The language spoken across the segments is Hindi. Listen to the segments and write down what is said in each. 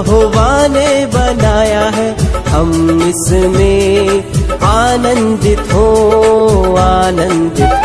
यहोवा ने बनाया है। हम इसमें आनंदित हो आनंदित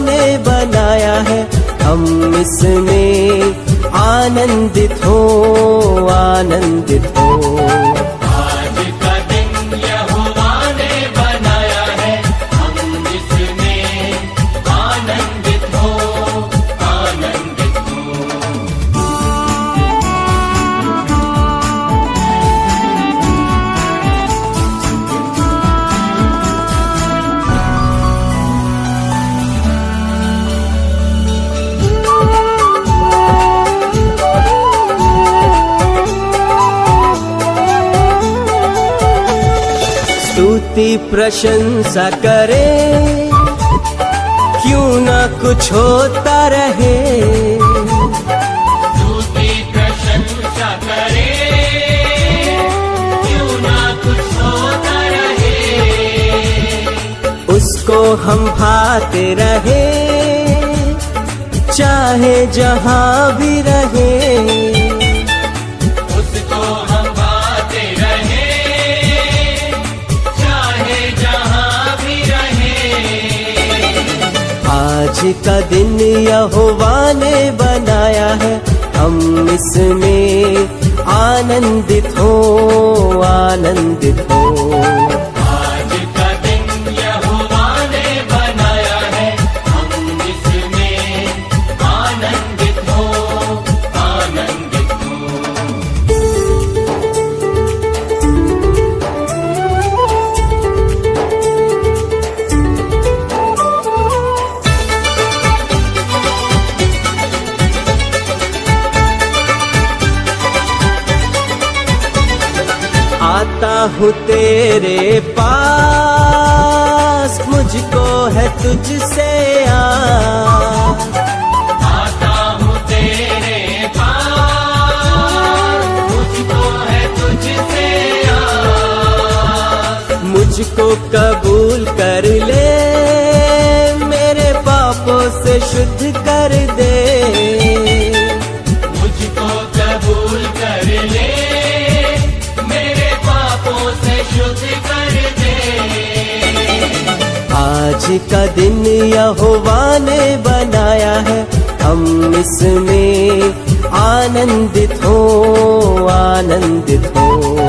ने बनाया है। हम इसमें आनंदित हो आनंदित प्रशंसा करे क्यों ना कुछ होता रहे? को उसको हम भाते रहे चाहे जहाँ भी रहे। का दिन यहोवा ने बनाया है। हम इसमें आनंदित हो आनंदित हो। प्रभु तेरे पास मुझको है तुझसे को मुझको कब का दिन यहोवा ने बनाया है। हम इसमें आनंदित हो आनंदित हो।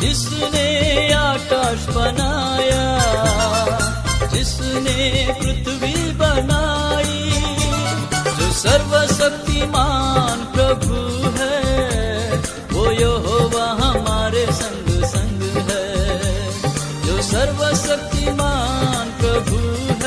जिसने आकाश बनाया, जिसने पृथ्वी बनाई, जो सर्वशक्तिमान प्रभु है, वो यहोवा हमारे संग संग है। जो सर्वशक्तिमान प्रभु है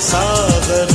सागर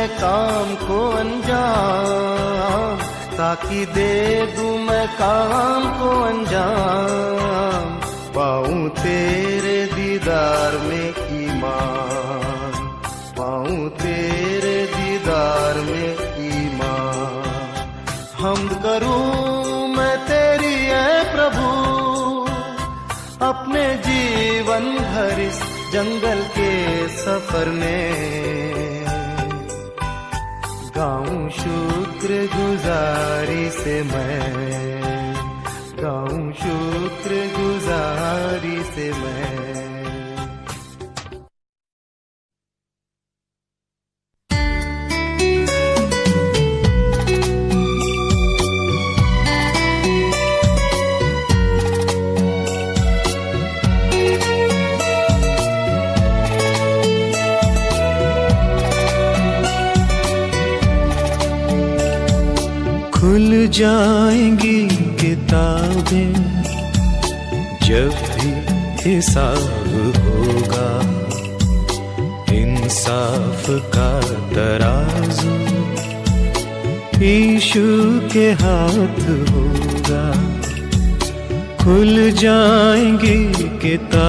मैं काम को अंजाम, ताकि दे दू मैं काम को अंजाम। पाऊँ तेरे दीदार में ईमान, पाऊँ तेरे दीदार में ईमान। हम करूँ मैं तेरी है प्रभु, अपने जीवन भर इस जंगल के सफ़र में। गुजारिश मैं गाऊं शुक्र गुजारिश मैं। que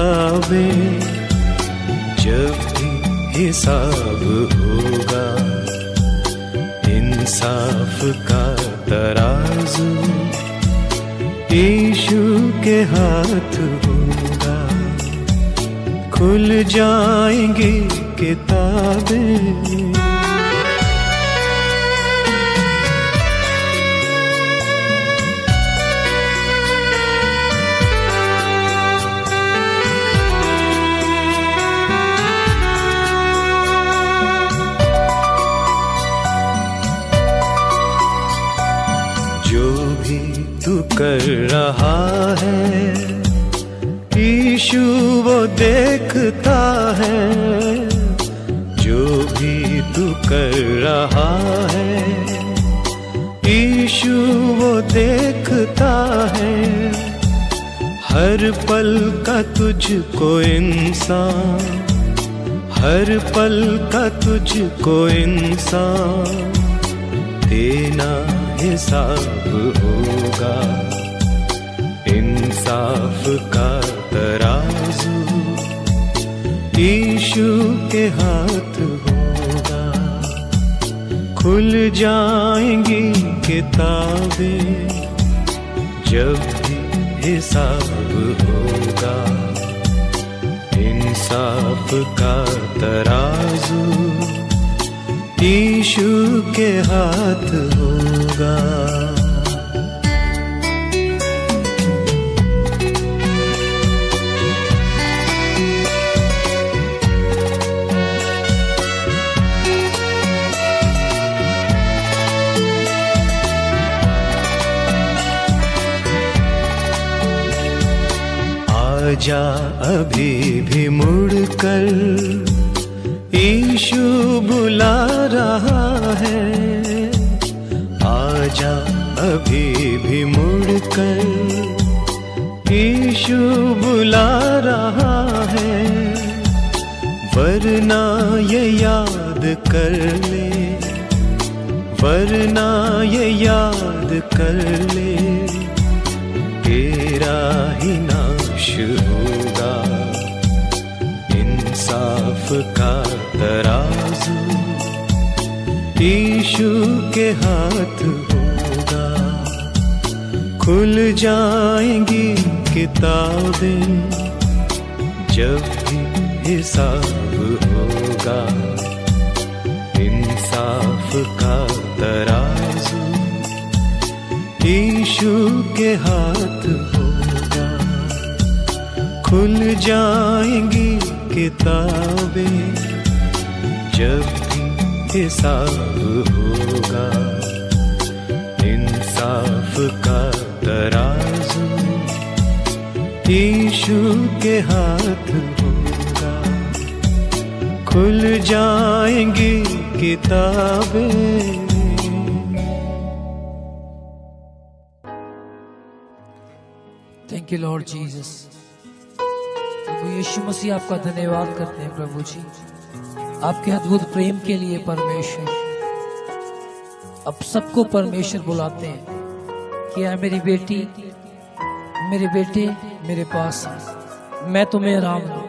आपके अद्भुत प्रेम के लिए परमेश्वर। अब सबको परमेश्वर बुलाते हैं कि आ मेरी बेटी, मेरे बेटे, मेरे पास मैं तुम्हें आराम दू।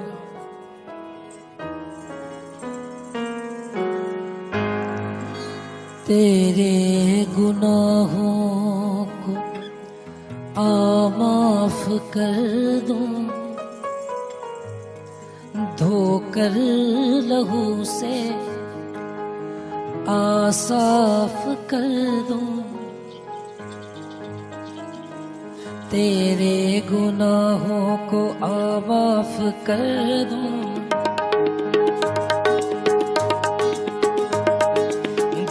कर। दू तेरे गुनाहों को आवाफ कर दू।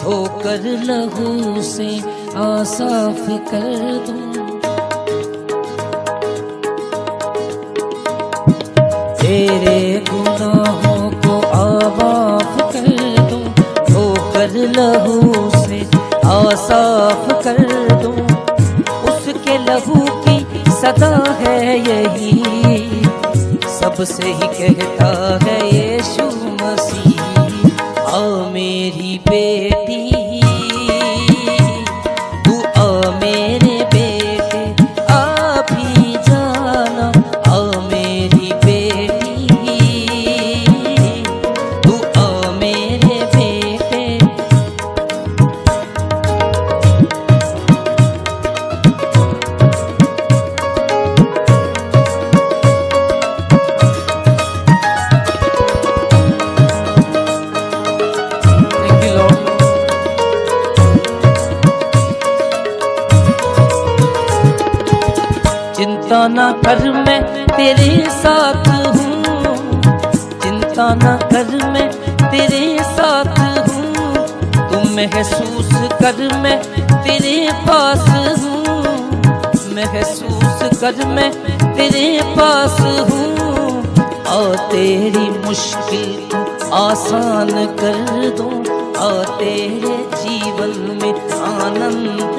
धोकर लहू से आसाफ कर दू। तेरे यही सबसे ही कहता है यीशु मसीह आओ मेरी बेटी। आनंद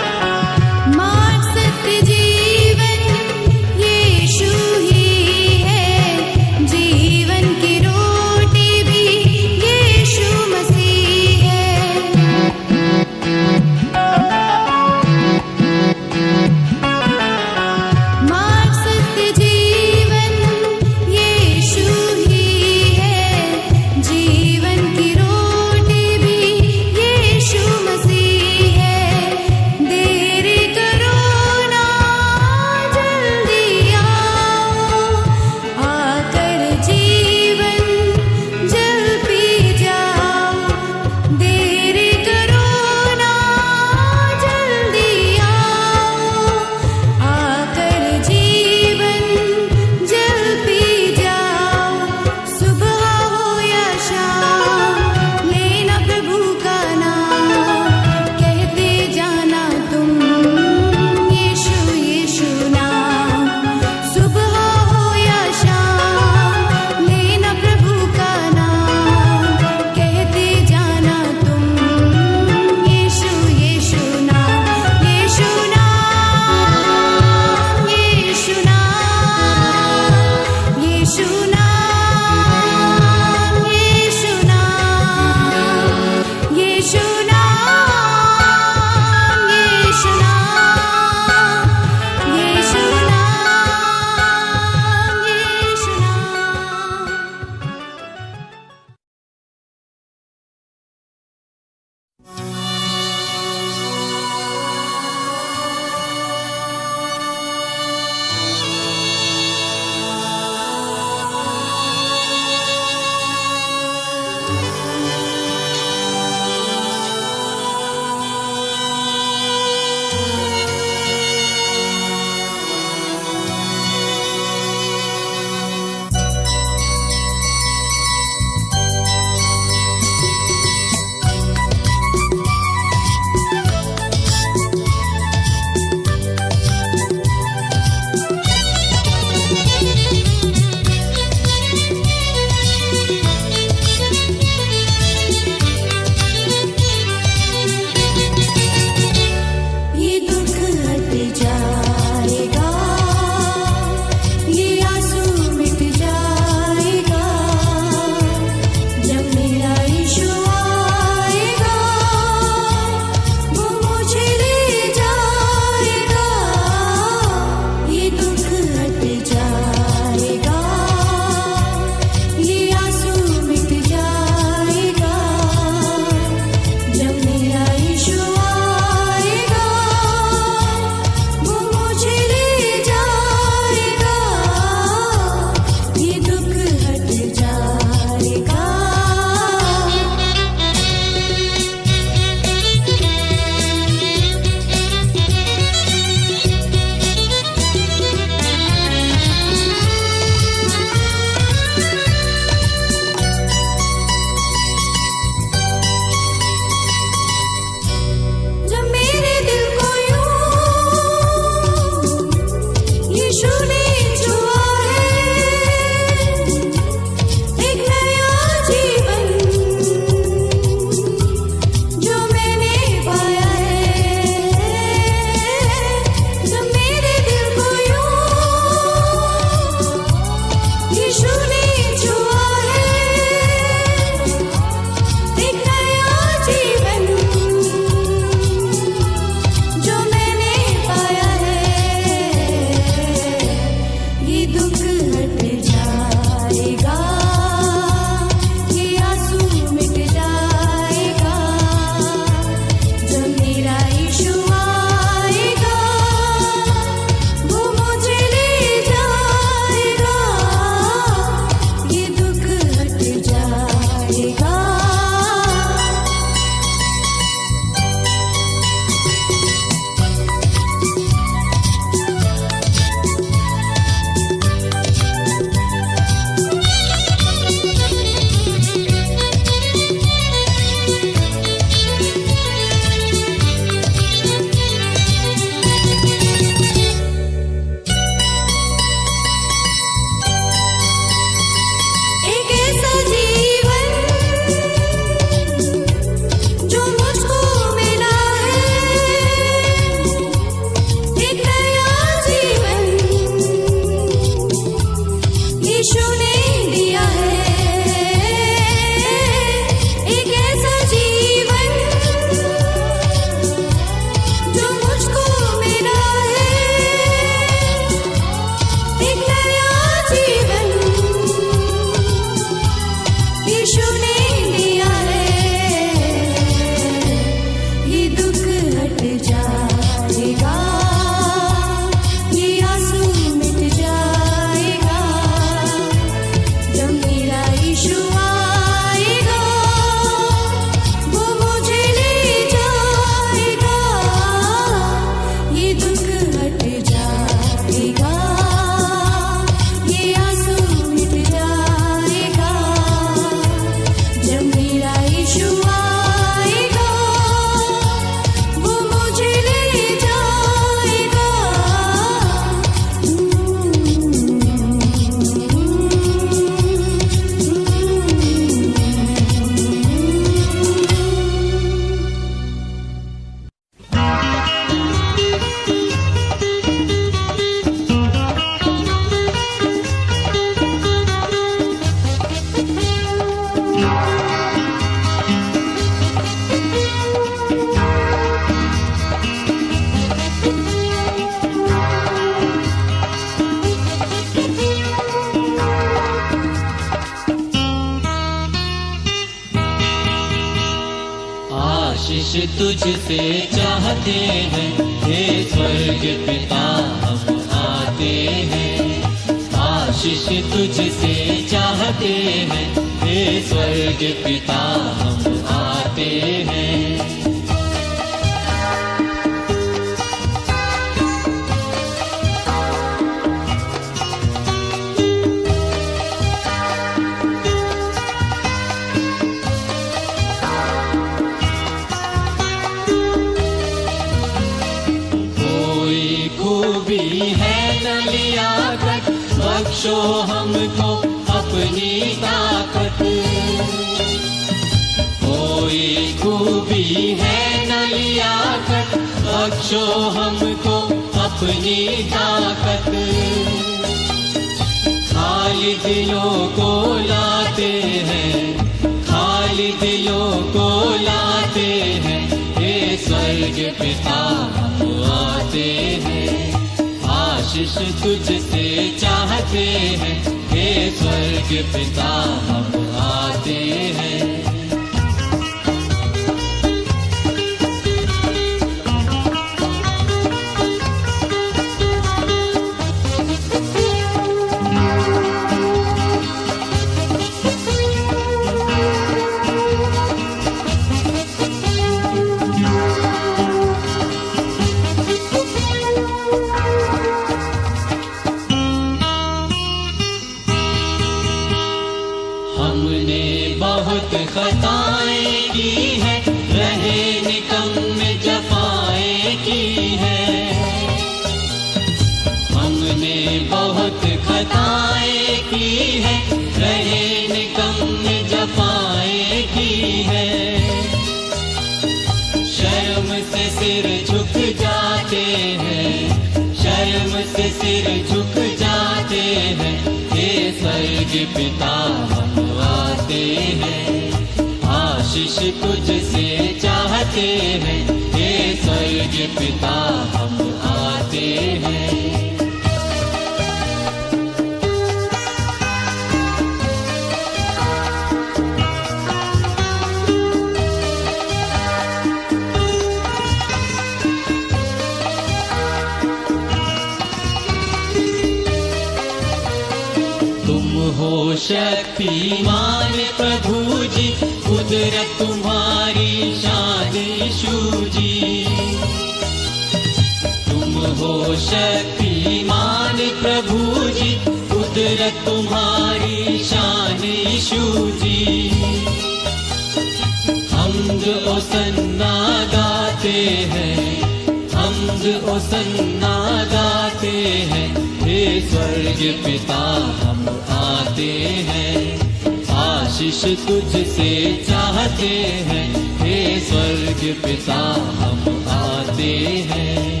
हैं।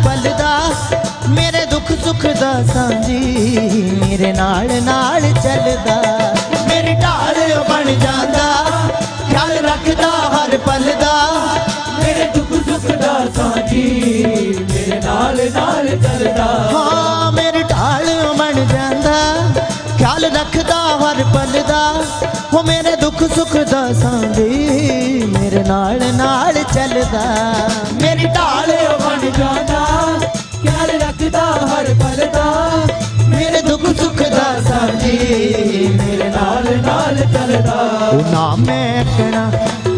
ਹਰ ਪਲ ਦਾ ਮੇਰੇ ਦੁੱਖ ਸੁੱਖ ਦਾ ਸਾਂਝੀ, ਮੇਰੇ ਨਾਲ ਨਾਲ ਚੱਲਦਾ। ਮੇਰੀ ਢਾਲ ਬਣ ਜਾਂਦਾ, ਖਿਆਲ ਰੱਖਦਾ ਹਰ ਪਲ ਦਾ ਮੇਰੇ ਦੁੱਖ ਸੁੱਖ ਦਾ ਸਾਥੀ ਮੇਰੇ ਨਾਲ ਨਾਲ ਚੱਲਦਾ। ਹਾਂ, ਮੇਰੀ ਢਾਲ ਬਣ ਜਾਂਦਾ, ਖਿਆਲ ਰੱਖਦਾ ਹਰ ਪਲ ਦਾ ਹੋ ਮੇਰੇ ਦੁੱਖ ਸੁੱਖ ਦਾ ਸਾਂਝੀ, ਮੇਰੇ ਨਾਲ ਨਾਲ ਚੱਲਦਾ। ਮੇਰੀ ਢਾਲ ਬਣ ਜਾਂਦਾ ਖਿਆਲ ਰੱਖਦਾ ਹਰ ਪਲ ਦਾ ਮੇਰੇ ਦੁੱਖ ਸੁੱਖ ਦਾ ਸਾਂਝੀ ਮੇਰੇ ਨਾਲ ਨਾਲ ਚੱਲਦਾ ਉਹ ਨਾ ਮੈਂ ਅਕਣਾ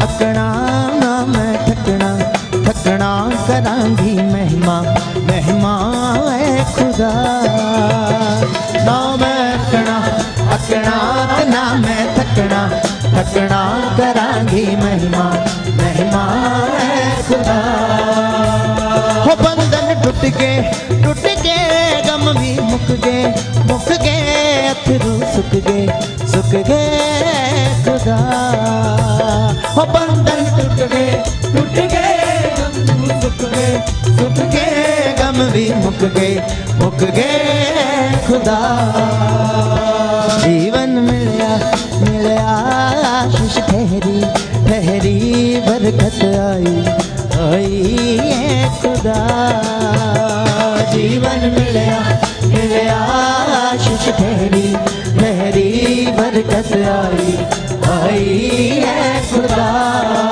ਅਕਣਾ ਨਾ ਮੈਂ ਠਕਣਾ ਠਕਣਾ ਕਰਾਂਗੀ ਮਹਿਮਾ ਮਹਿਮਾ ਐ ਖੁਦਾ ਨਾ ਮੈਂ ਅਕਣਾ ਅਕਣਾ ਤੇ ਨਾ ਮੈਂ ਠਕਣਾ ਠਕਣਾ ਕਰਾਂਗੀ ਮਹਿਮਾ ਮਹਿਮਾ ਐ ਖੁਦਾ ਹੋ टूट गए टूट गए गम भी मुक गए मुक गए अथरू सुख गए सुख गए खुदा। हो बंधन टूट गए टूट गए सुख गए सुख गए गम भी मुक गए मुक गए खुदा। जीवन मिलया मिलया आशीष ठहरी ठहरी, बरकत आई। होइए जीवन मिलया मिलया आशीष तेरी आई। आई है खुदा।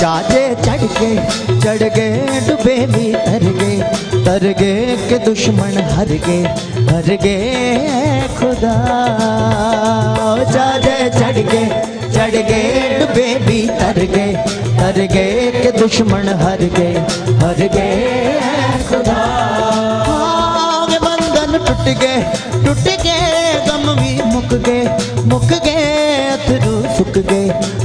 जाजे चढ़ गए चढ़ गए डूबे भी तर गए तर गए के दुश्मन हर गए हर गए खुदा। जाजे चढ़ गए चढ़ गए डूबे भी तर गए तर गए के दुश्मन हर गए हर गए खुदा बंधन टूट गए टूट गए गम भी मुक गए मुक गए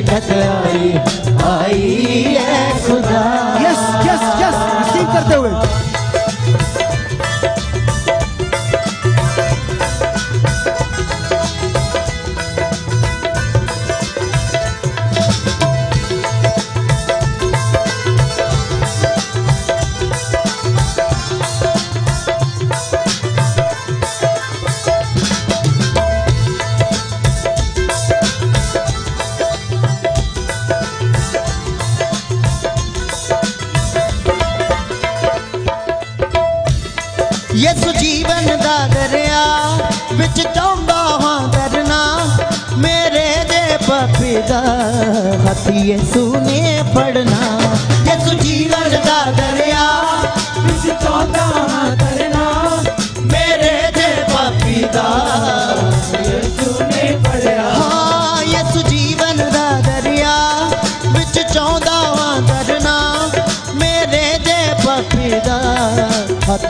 बरकत आई है खुदा। यस यस यस करते हुए।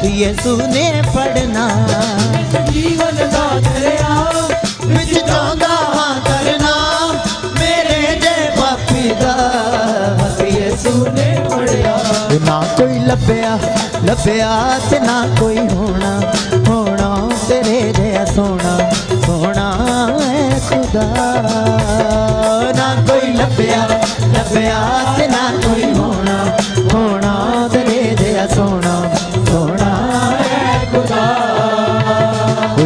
यीशु ने पढ़ना। जीवन दा धरिया ना कोई होना। होना तेरे जया सोना सोना है खुदा। ना कोई लभ्या लभया ते ना कोई होना। होना तेरे जया सोना।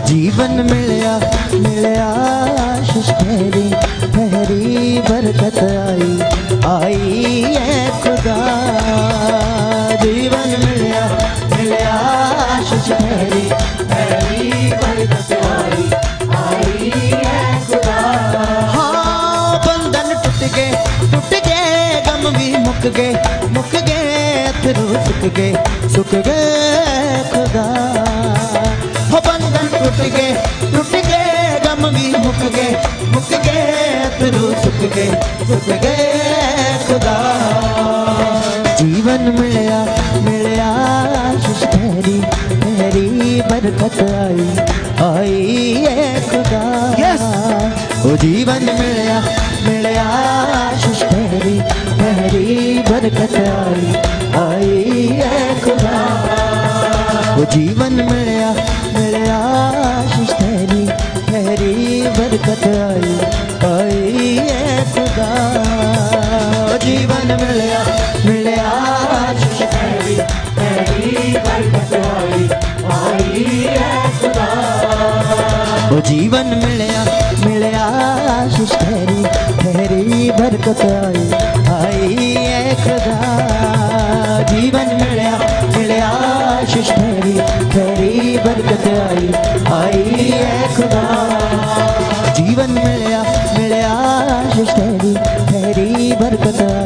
जीवन मिलया मिलया, आशीष तेरी तेरी बरकत आई आई है खुदा। जीवन मिलया मिलया, आशीष तेरी आई हाँ, गए गम भी मुक गए मुक गए फिर सुख गए सुख गए खुदा। उठ गए टूट गए गम भी मुक गए मुक गए तुरू सुख गए सुख गए खुदा। जीवन मिलया मिलया आशीष तेरी तेरी बरकत आई आई है खुदा। Yes! ओ जीवन मिलया मिलया आशीष तेरी तेरी बरकत आई आई है खुदा। ओ जीवन मिलया मुसीबत आई आई है खुदा। जीवन मिलया मिलया ओ जीवन मिलया मिलया, आशीष ठहरी ठहरी बरकत आई आई है खुदा। जीवन मिलया मिलया, आशीष ठहरी ठहरी बरकत आई But the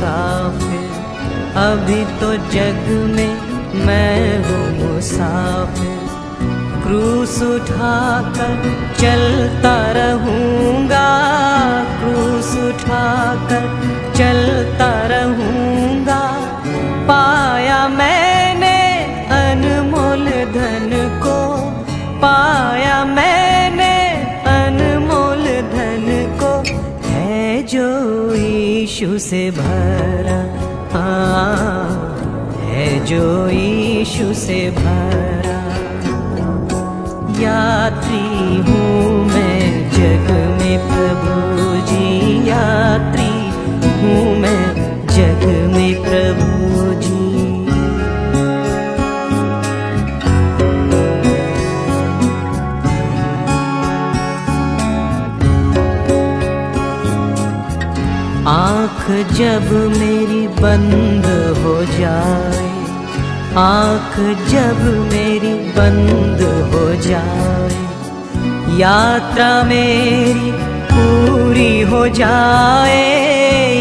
मुसाफिर अभी तो जग में मैं हूँ मुसाफिर क्रूस उठाकर चलता रहूँगा, क्रूस उठाकर चलता रहूँगा। पाया मैंने ईशु से भरा हाँ है जो ईशु से भरा। यात्री हूँ मैं जग में प्रभु जी, यात्री हूँ मैं जग में प्रभु जब मेरी बंद हो जाए, आँख जब मेरी बंद हो जाए, यात्रा मेरी पूरी हो जाए,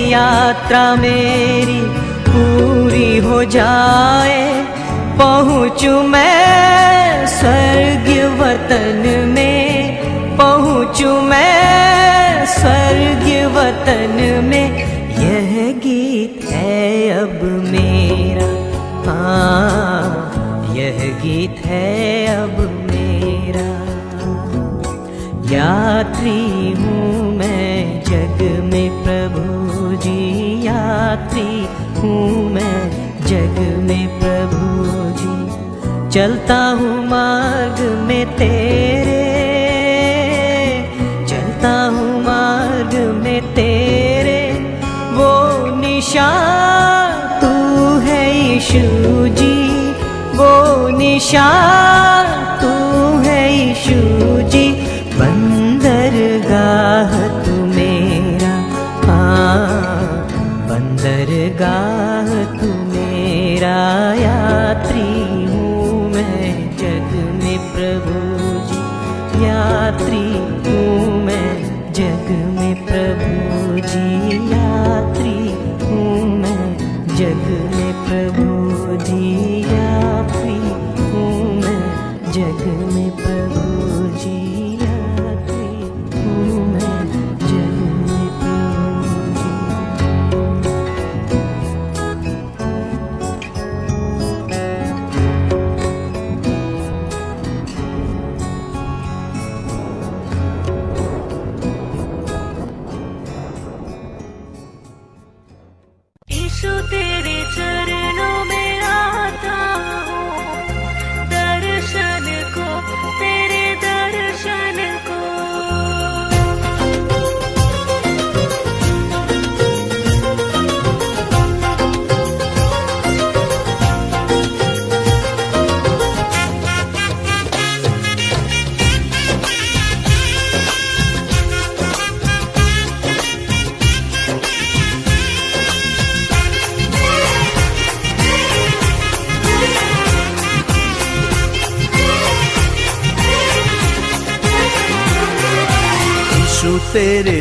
यात्रा मेरी पूरी हो जाए, पहुँचू मैं स्वर्ग वतन में, पहुँचू मैं स्वर्ग वतन में यह गीत है अब मेरा। यात्री हूँ मैं, जग में प्रभु जी। यात्री हूँ मैं, जग में प्रभु जी। चलता हूँ मार्ग में तेरे। चलता हूँ मार्ग में तेरे। वो निशान यीशु जी वो निशान तू है यीशु जी। बंदरगाह तू मेरा हाँ बंदरगाह।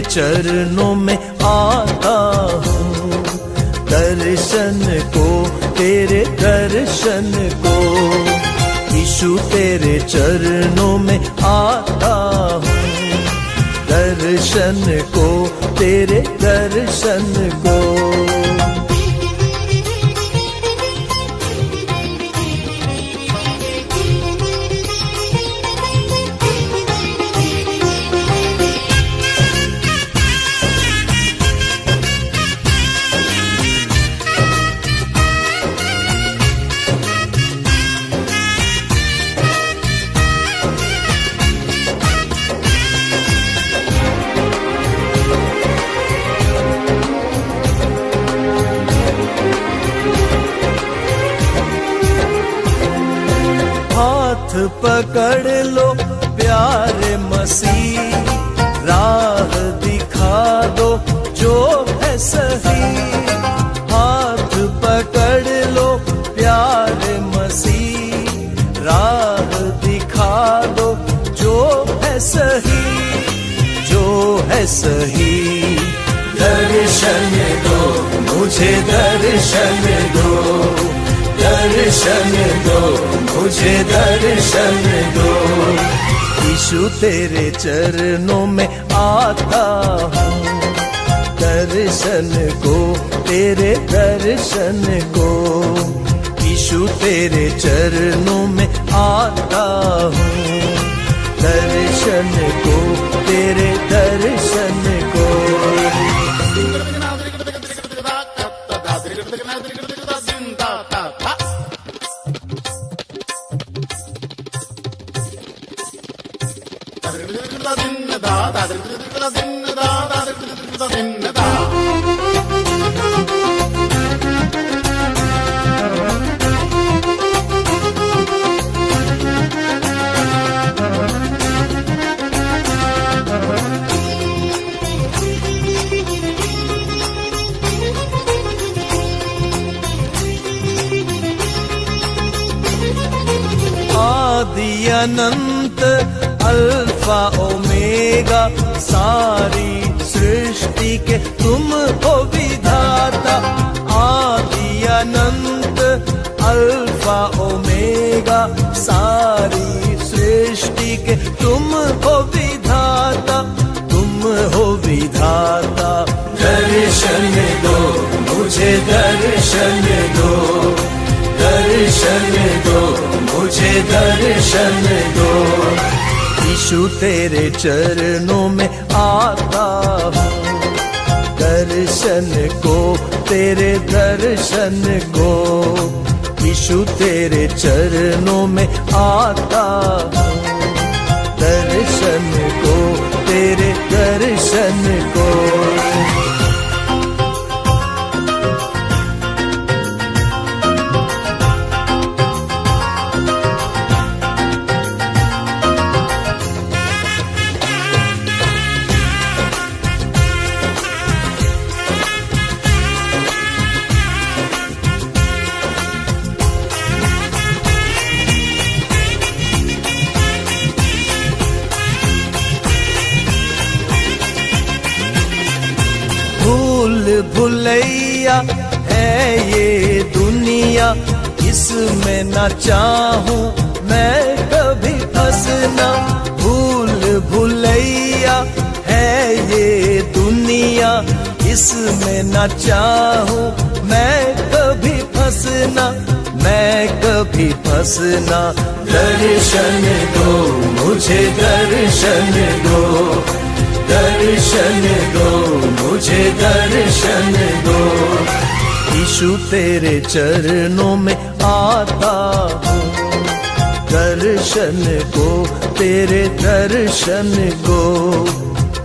चरणों दर्शन दो। यीशु तेरे चरणों में आता दर्शन को, तेरे दर्शन को। यीशु तेरे चरणों में आता दर्शन को, तेरे दर्शन को। है ये दुनिया, इसमें न चाहूँ मैं कभी फंसना। भूल भुलैया है ये दुनिया, इसमें न चाहूँ मैं कभी फंसना। मैं कभी फंसना। दर्शन दो, मुझे दर्शन दो। दर्शन दो, मुझे दर्शन दो। यीशु तेरे चरणों में आता हूँ। दर्शन को, तेरे दर्शन को।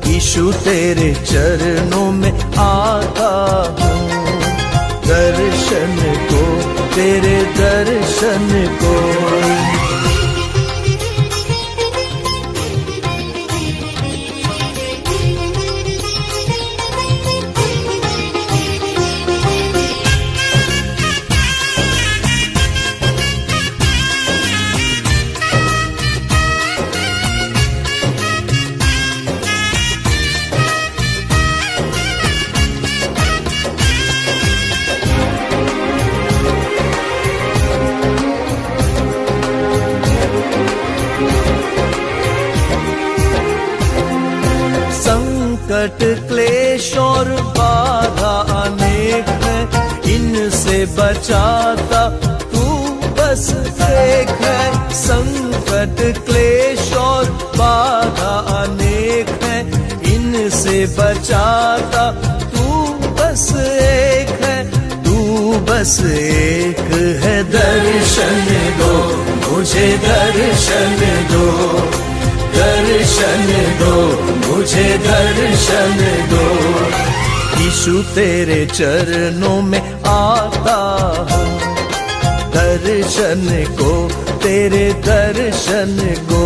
यीशु तेरे चरणों में आता हूँ। दर्शन को, तेरे दर्शन को। संकट क्लेश और बाधा अनेक है, इनसे बचाता तू बस एक है, तू बस एक है दर्शन दो, मुझे दर्शन दो दर्शन दो, मुझे दर्शन दो। यीशु तेरे चरणों में आता हूँ, दर्शन को तेरे दर्शन को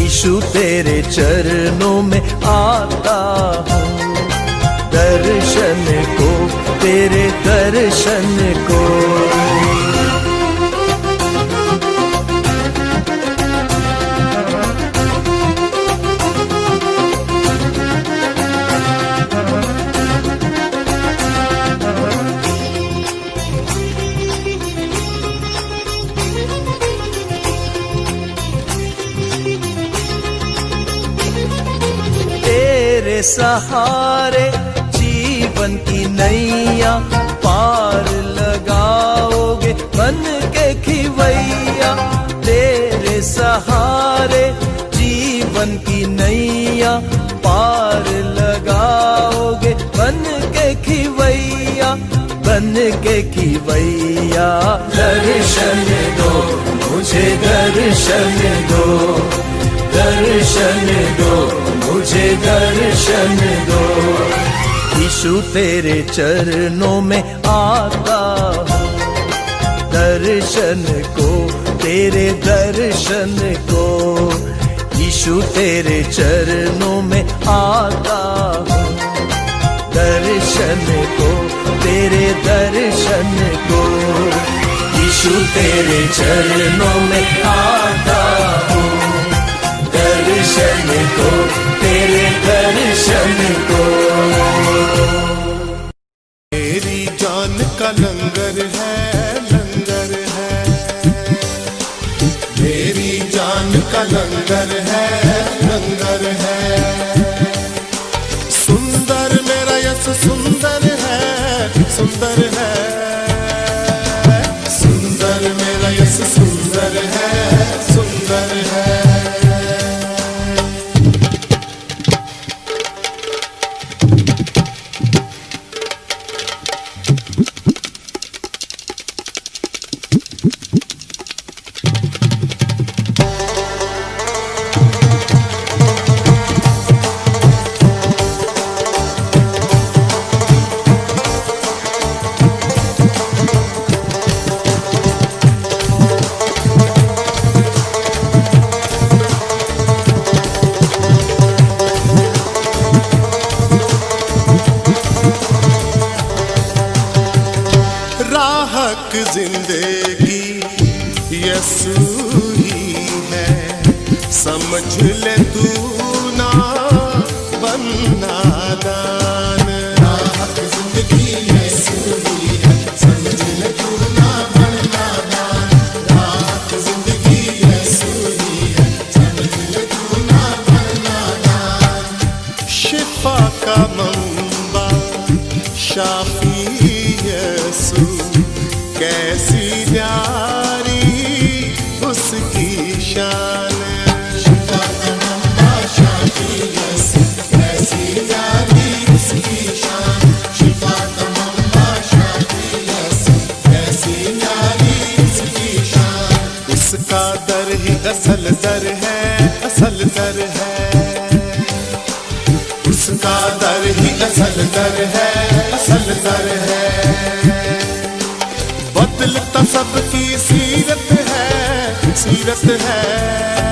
यीशु तेरे चरणों में आता हूँ। दर्शन को तेरे दर्शन को। सहारे जीवन की नैया पार लगाओगे बन के खिवैया। तेरे सहारे जीवन की नैया पार लगाओगे बन के खिवैया बन के खिवैया। दर्शन दो, मुझे दर्शन दो। दर्शन दो, मुझे दर्शन दो। यीशु तेरे चरणों में आता दर्शन को, तेरे दर्शन को। यीशु तेरे चरणों में आता दर्शन को, तेरे दर्शन को। यीशु तेरे चरणों में आता हूँ। दर्शन को तेरे दर्शन को मेरी जान का लंगर है लंगर है। मेरी जान का लंगर है लंगर है। सुंदर मेरा यस सुंदर है सुंदर है। उसकी शान उसका दर ही असल दर है, असल दर है। उसका दर ही असल दर है, असल दर है। सीरत है।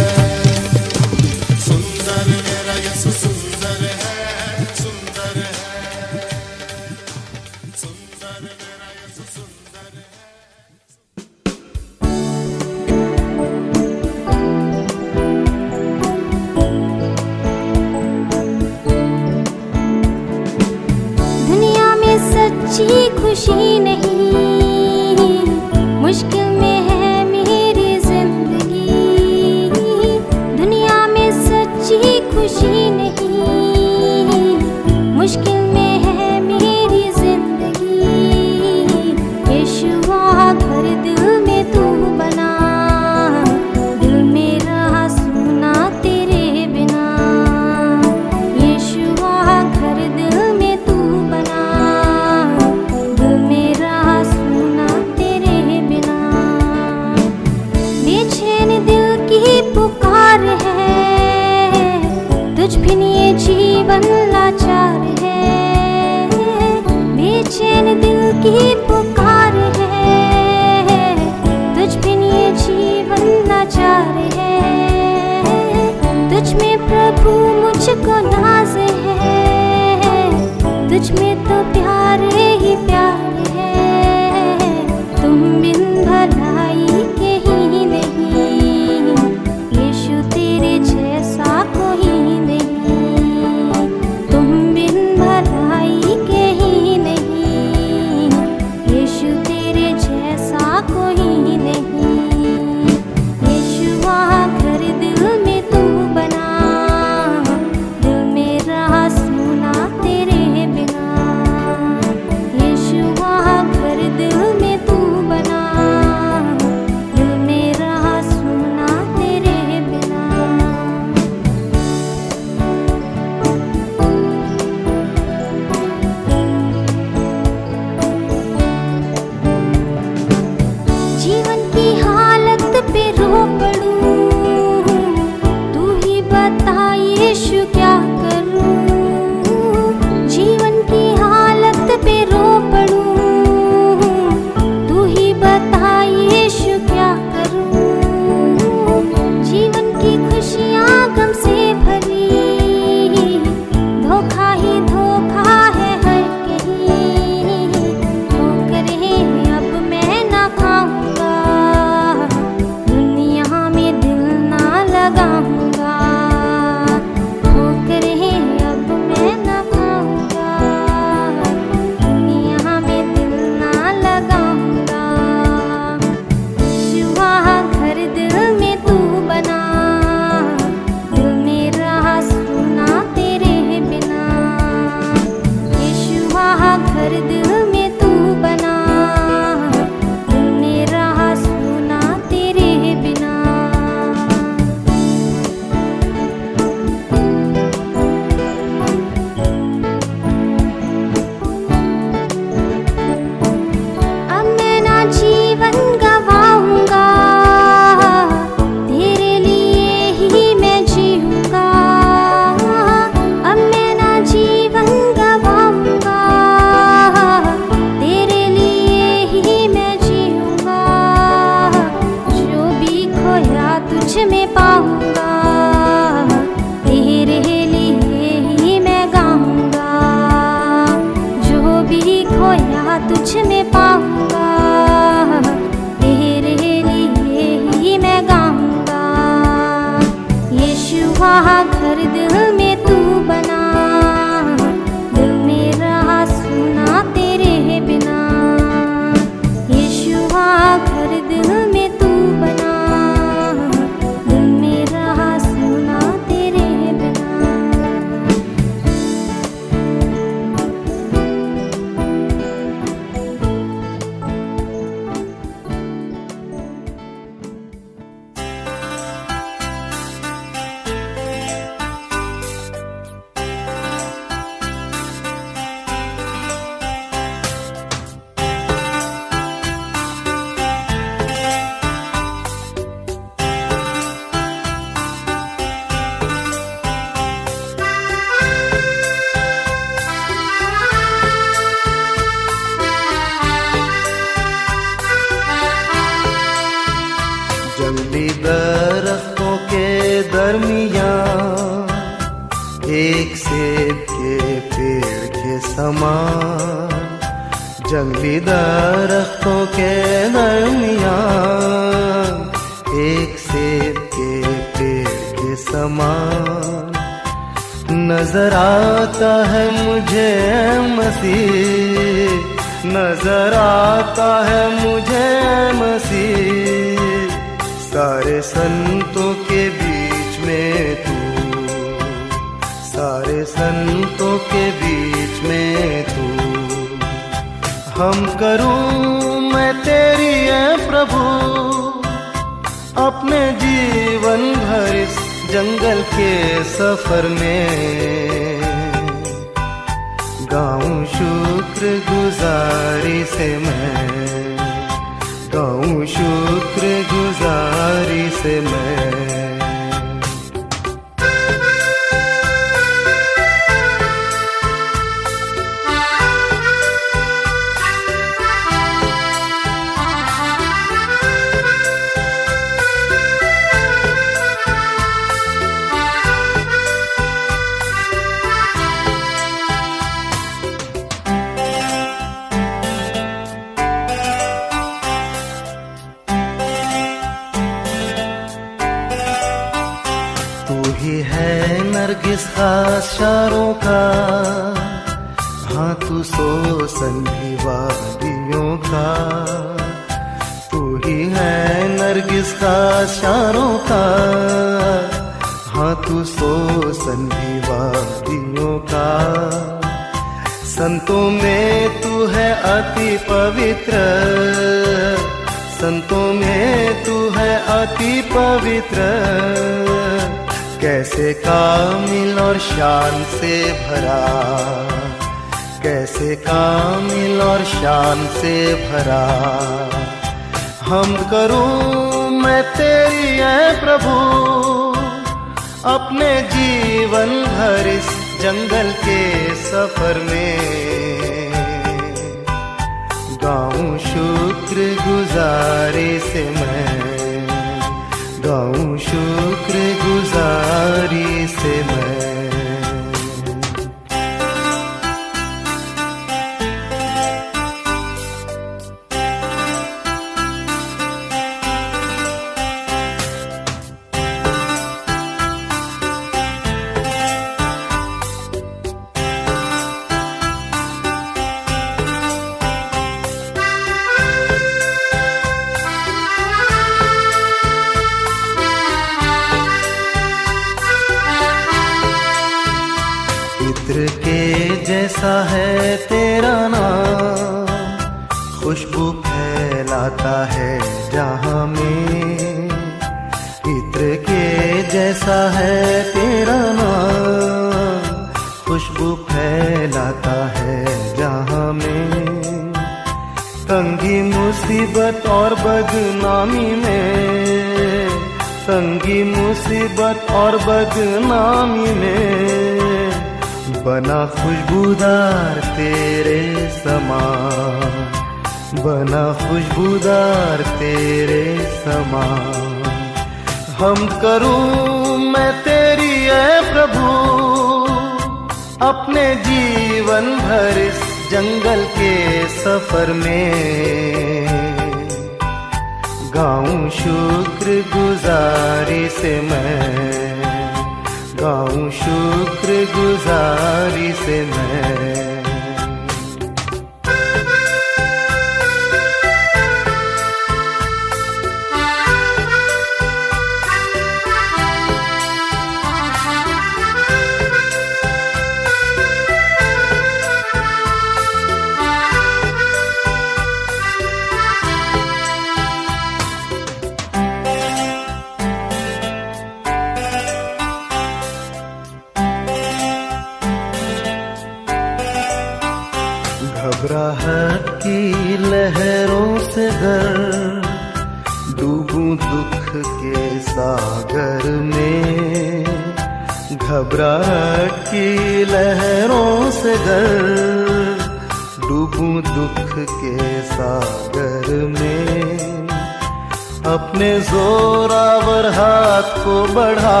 पर हाथ को बढ़ा,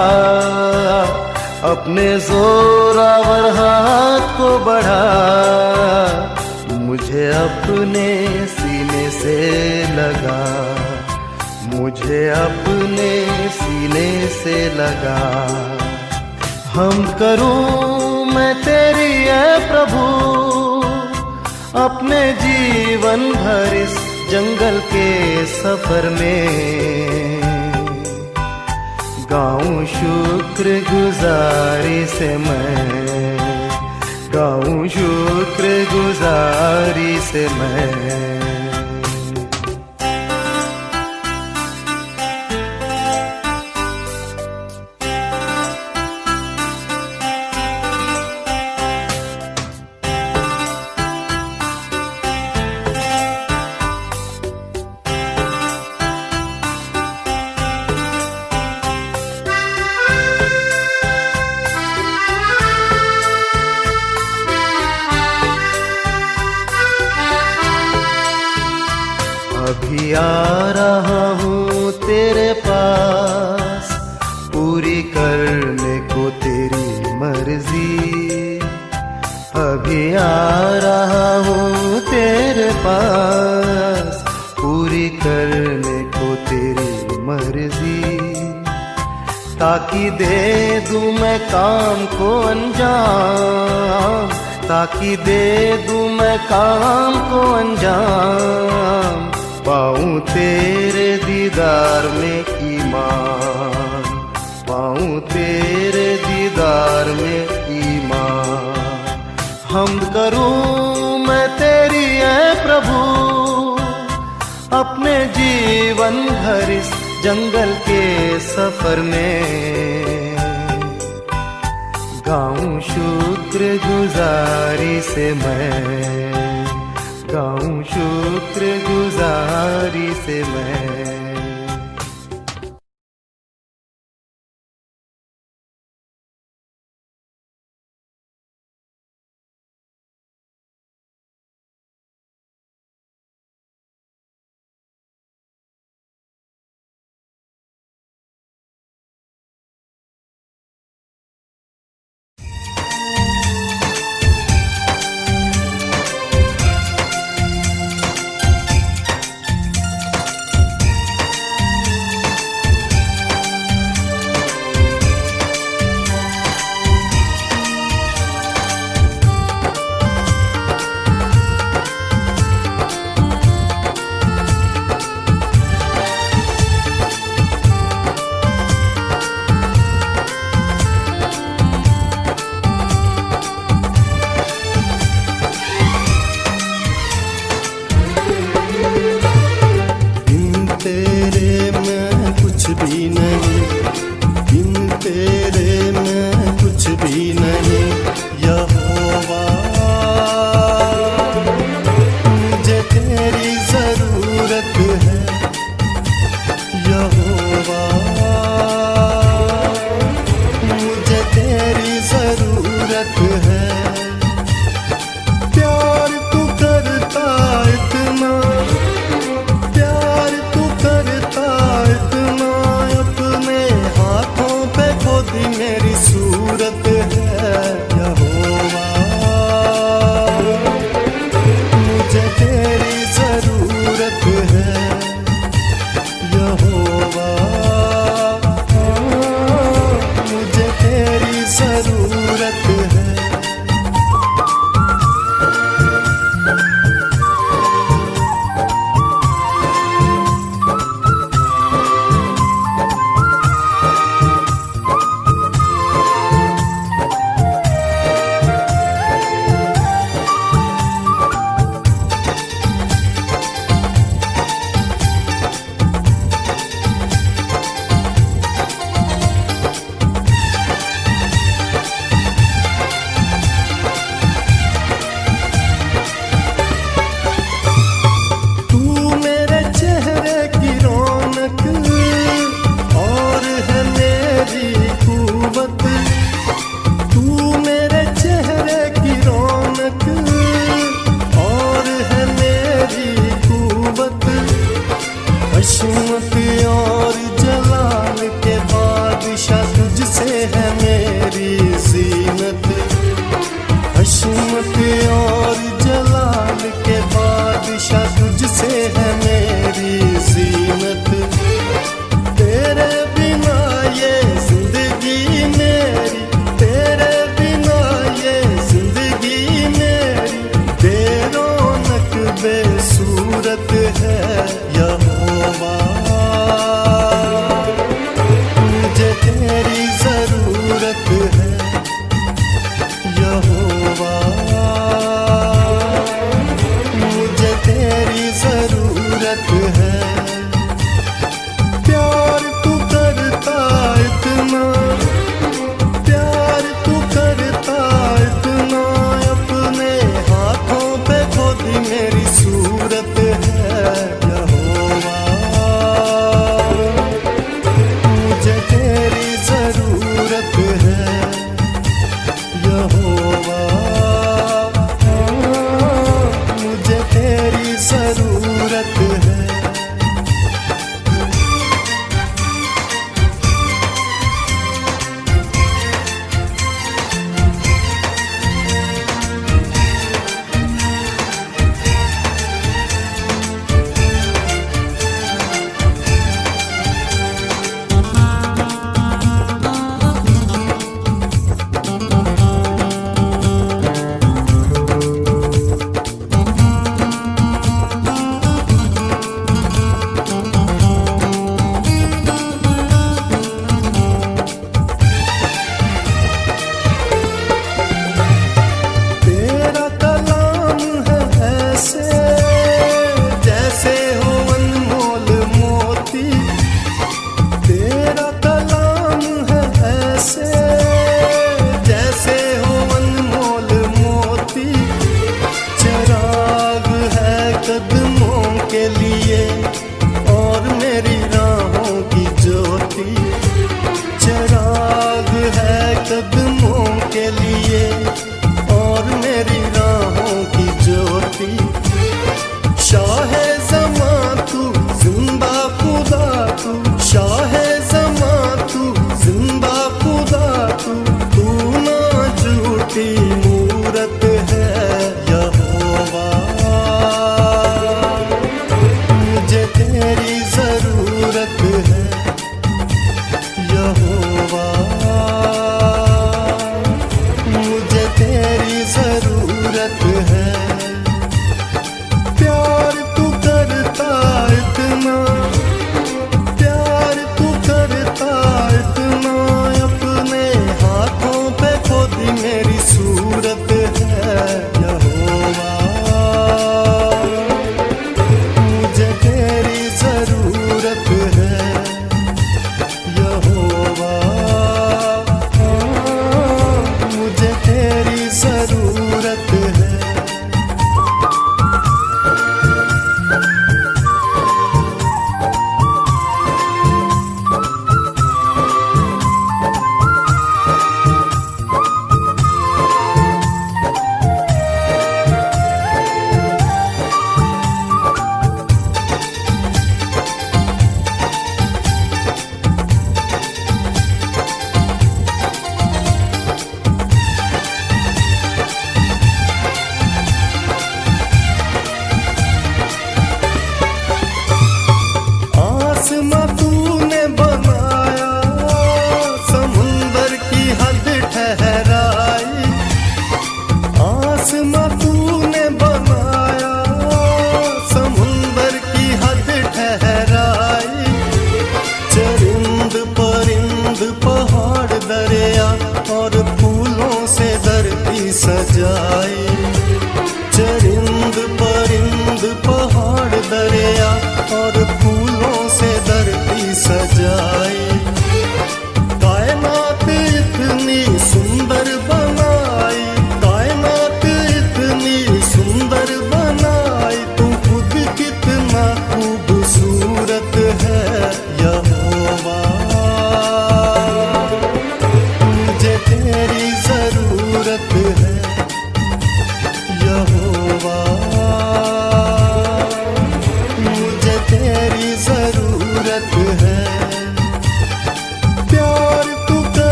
अपने जोरावर हाथ को बढ़ा। मुझे अपने सीने से लगा, मुझे अपने सीने से लगा। हम करूँ मैं तेरी है प्रभु, अपने जीवन भर इस जंगल के सफ़र में। गाऊं शुक्र गुजारी से मैं। गाऊं शुक्र गुजारी से मैं।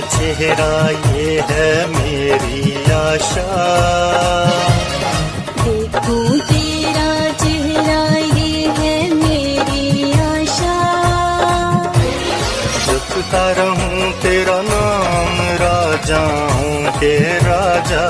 चेहरा ये है मेरी आशा। देखूँ तेरा चेहरा ये है मेरी आशा। जपता रहूँ तेरा नाम राजा हूँ के राजा।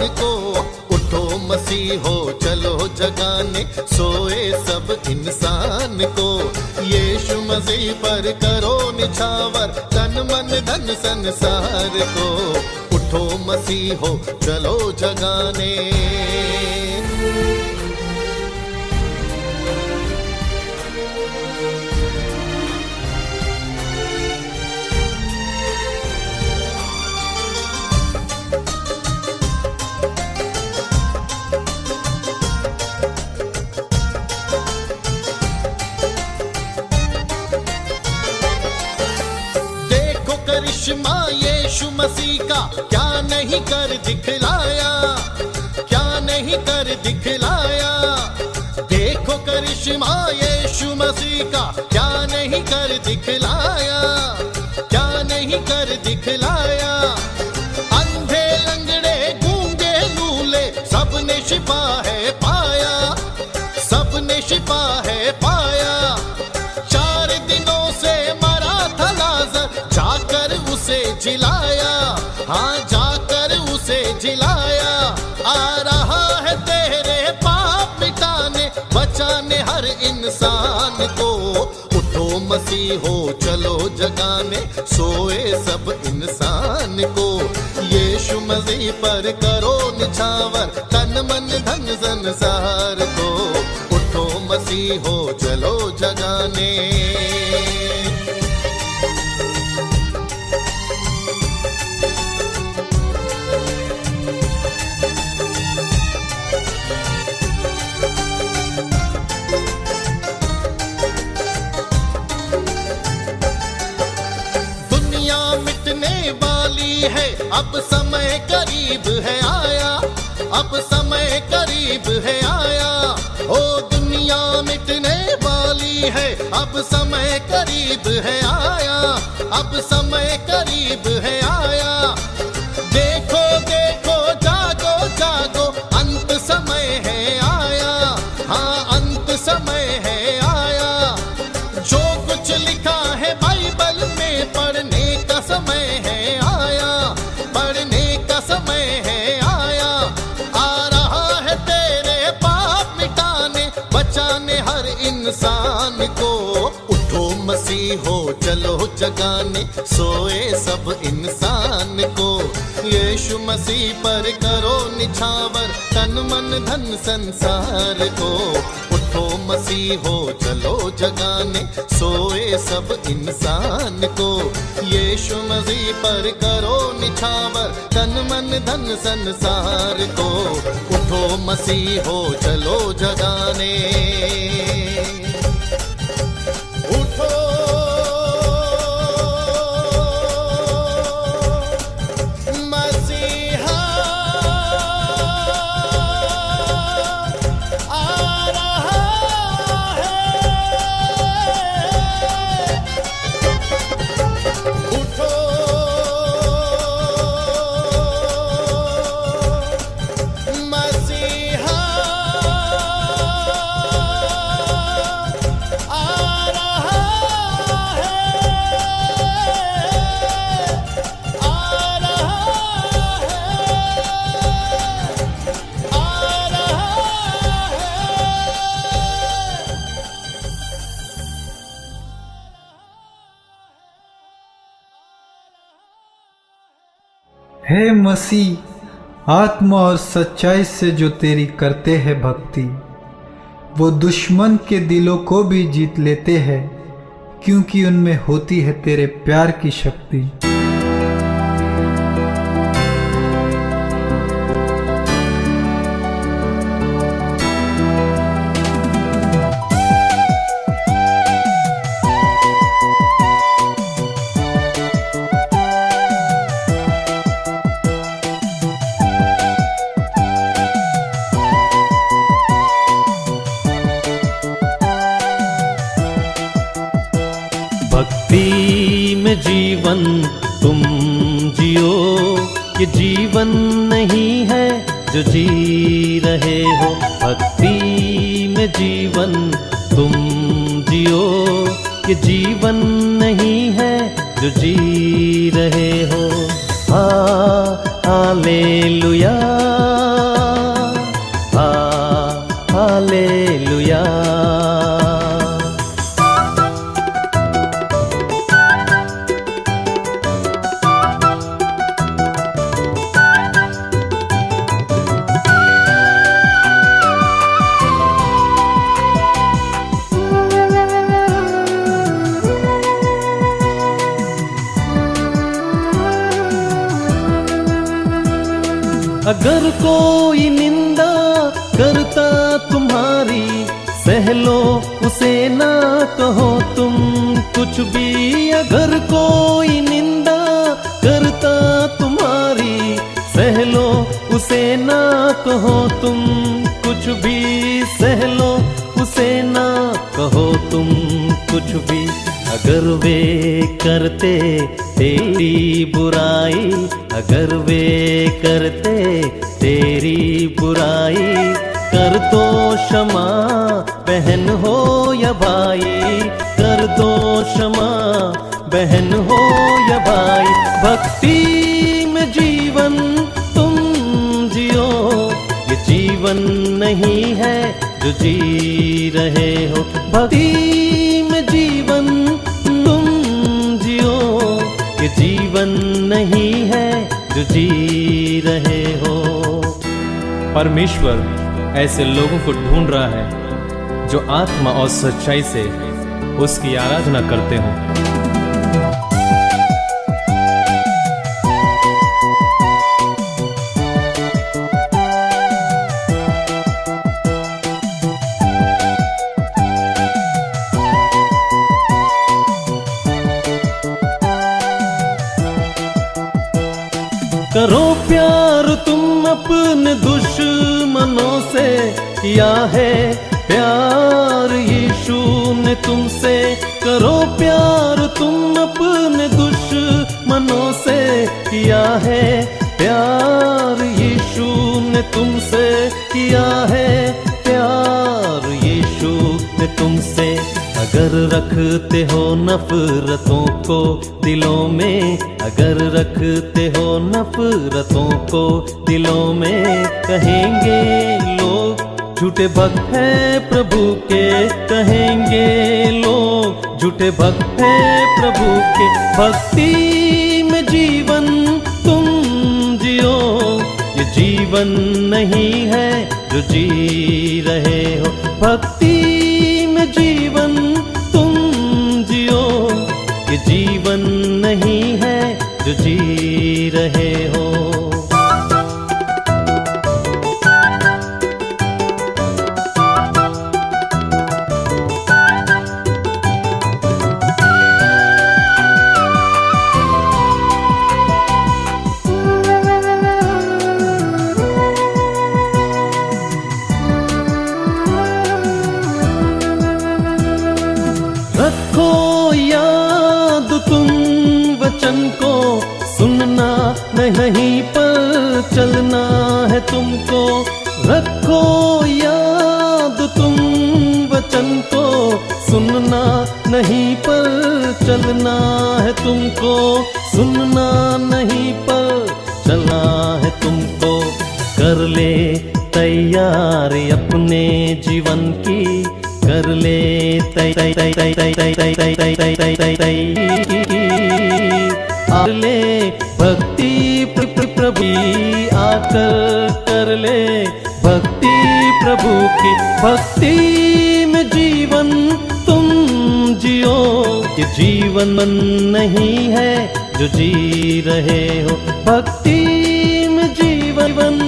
रात को उठो मसीहो, चलो जगाने, सोए सब इंसान को। यीशु मसीह पर करो निछावर, तन मन धन संसार को। उठो मसीहो, चलो जगाने। यीशु मसीह का क्या नहीं कर दिखलाया? क्या नहीं कर दिखलाया? देखो करिश्मा यीशु मसीह का क्या नहीं कर दिखलाया? क्या नहीं कर दिखलाया? इंसान को उठो मसीह हो, चलो जगाने, सोए सब इंसान को। यीशु मसीह पर करो निछावर, तन मन धन संसार को। उठो मसीह हो अब समय करीब है आया। ओ, दुनिया मिटने वाली है। अब समय करीब है आया। अब समय करीब है आया। चलो जगाने, सोए सब इंसान को। यीशु मसीह पर करो निछावर, तन मन धन संसार को। उठो मसीह हो चलो जगाने, सोए सब इंसान को। यीशु मसीह पर करो निछावर, तन मन धन संसार को। उठो मसीह हो चलो जगाने। मसीह, आत्मा और सच्चाई से जो तेरी करते हैं भक्ति, वो दुश्मन के दिलों को भी जीत लेते हैं, क्योंकि उनमें होती है तेरे प्यार की शक्ति। भाई, कर दो क्षमा। बहन हो या भाई, भक्ति में जीवन तुम जियो। ये जीवन नहीं है जो जी रहे हो। भक्ति में जीवन तुम जियो। ये जीवन नहीं है जो जी रहे हो। परमेश्वर ऐसे लोगों को ढूंढ रहा है जो आत्मा और सच्चाई से उसकी आराधना करते हों। करो प्यार तुम अपने दुश्मनों से किया है तुमसे करो प्यार, तुम अपने दुश्मनों से किया है। प्यार यीशु ने तुमसे किया है। प्यार यीशु ने तुमसे अगर रखते हो नफरतों को दिलों में, अगर रखते हो नफरतों को दिलों में, कहेंगे झूठे भक्त हैं प्रभु के, कहेंगे लोग। झूठे भक्त हैं प्रभु के, भक्ति में जीवन तुम जियो। ये जीवन नहीं है जो जी रहे हो। भक्ति में जीवन तुम जियो। ये जीवन नहीं है जो जी ले भक्ति प्र- प्र- प्रभु आकर कर ले। भक्ति प्रभु की भक्ति में जीवन तुम जियो। ये जीवन मन नहीं है जो जी रहे हो। भक्ति में जीवन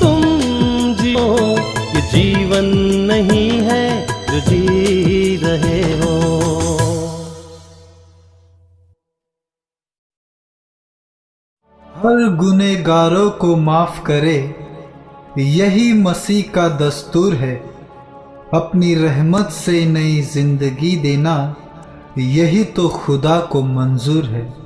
तुम जियो। ये जीवन नहीं माफ़ करे, यही मसीह का दस्तूर है। अपनी रहमत से नई ज़िंदगी देना, यही तो खुदा को मंजूर है।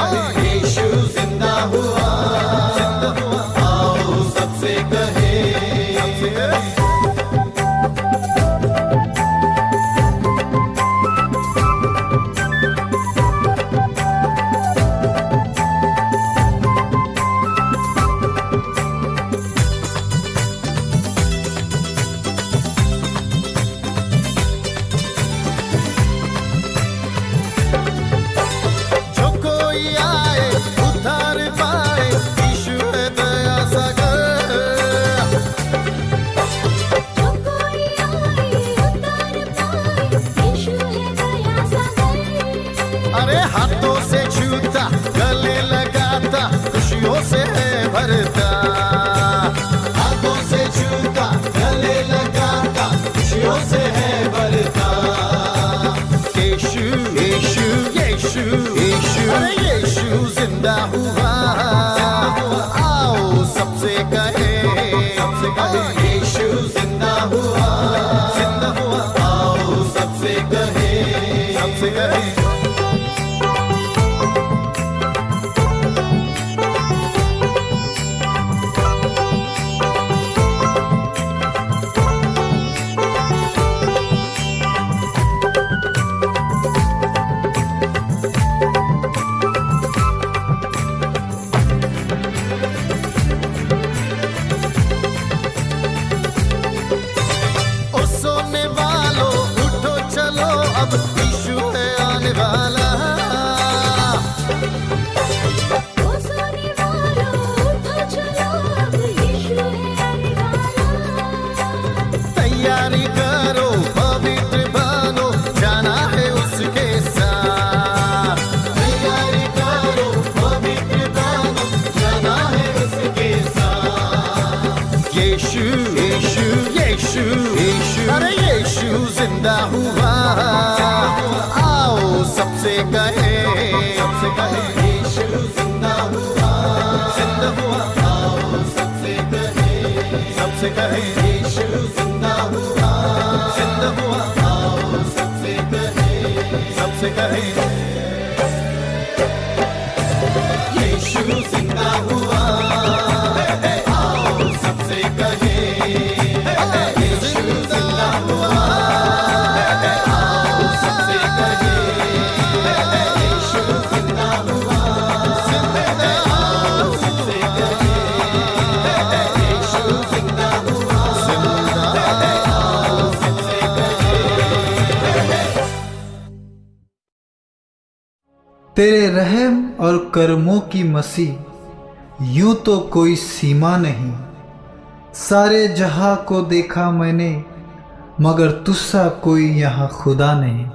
Oh. की मसीह, यूँ तो कोई सीमा नहीं। सारे जहाँ को देखा मैंने, मगर तुस्सा कोई यहाँ खुदा नहीं।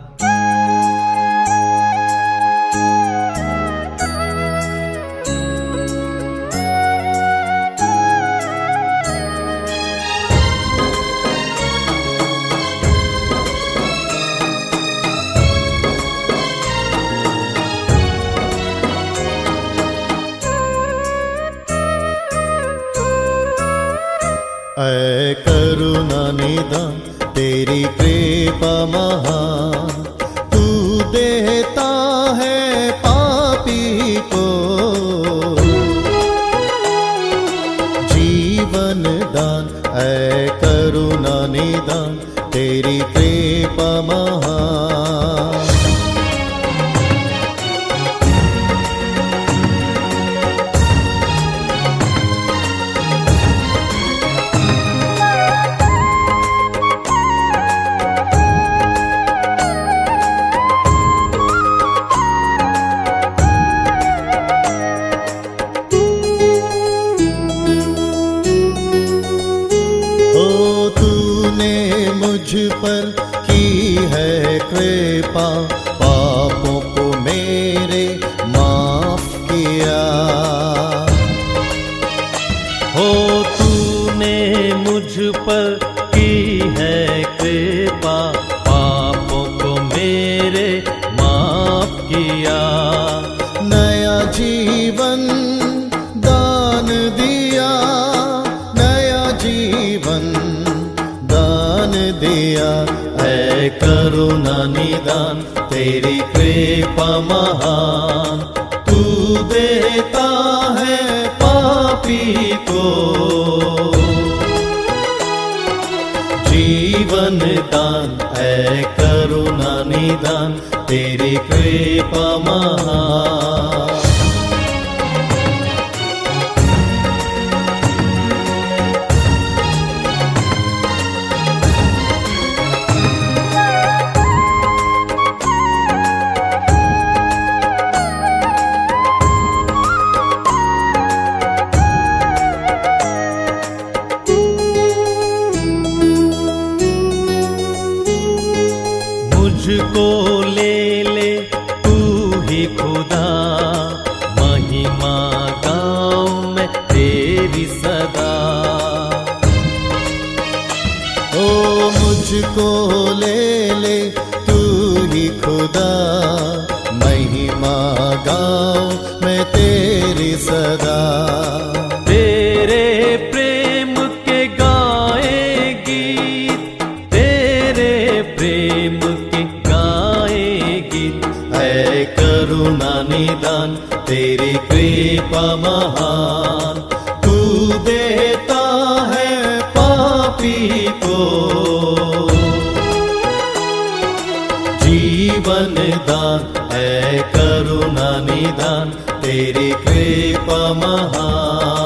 जीवन दान है करुणा निदान तेरी कृपा महान।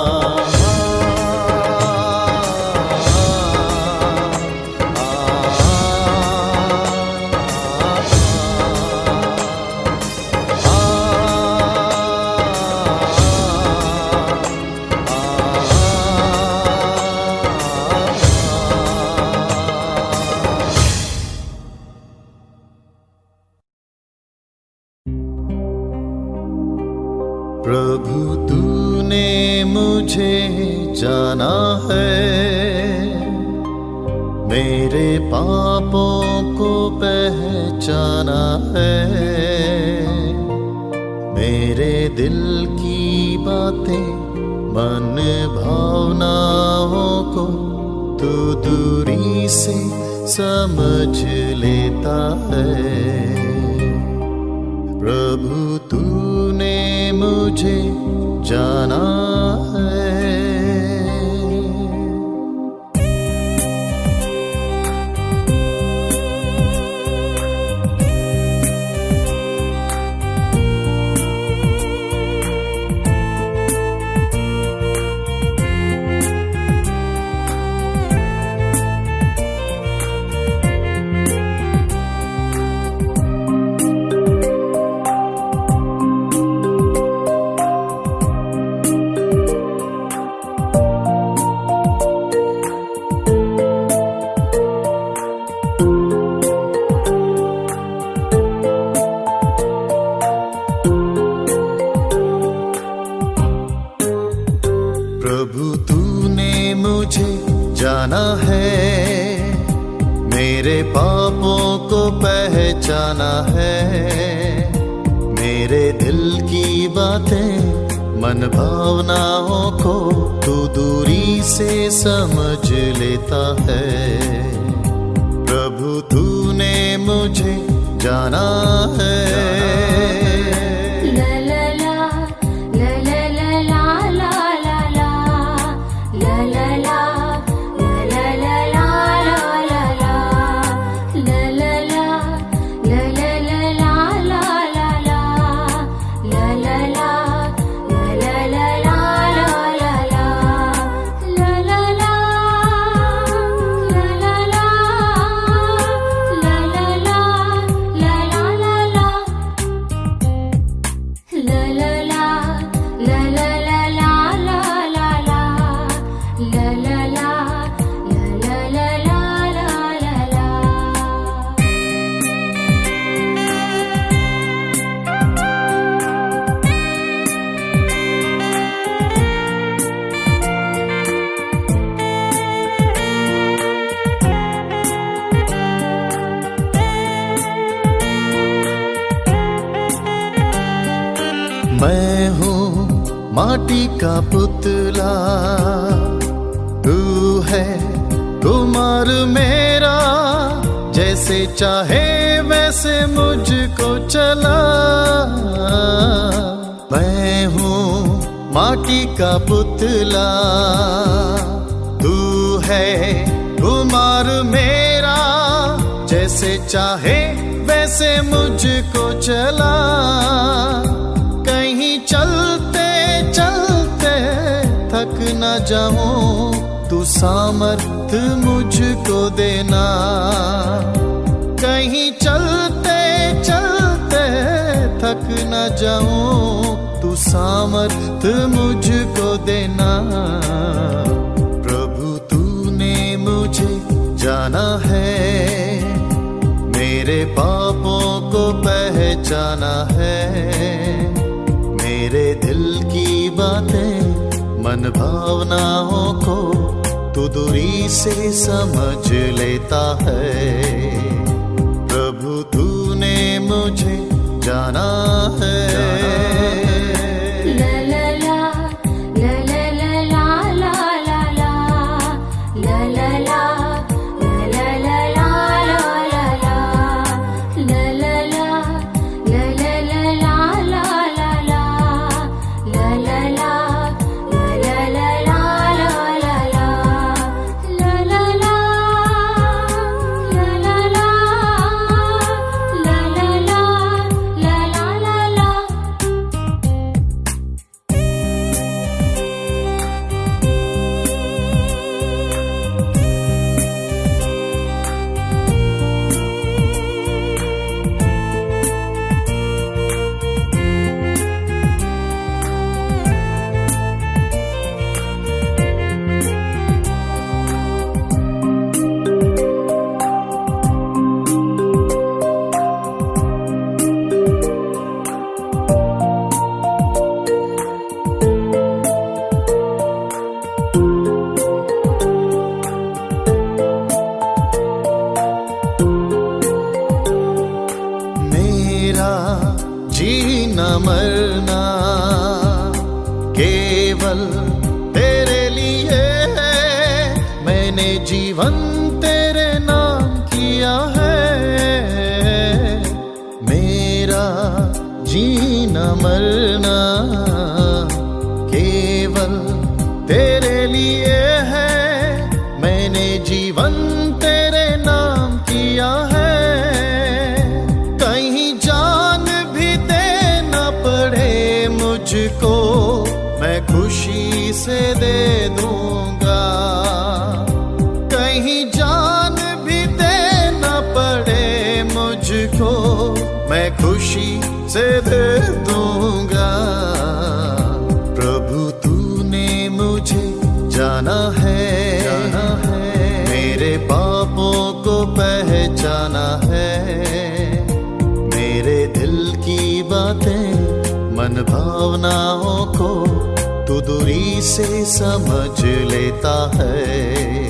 मैं खुशी से दे दूँगा। प्रभु, तूने मुझे जाना है। जाना है। मेरे पापों को पहचाना है। मेरे दिल की बातें, मन भावनाओं को तू दूरी से समझ लेता है।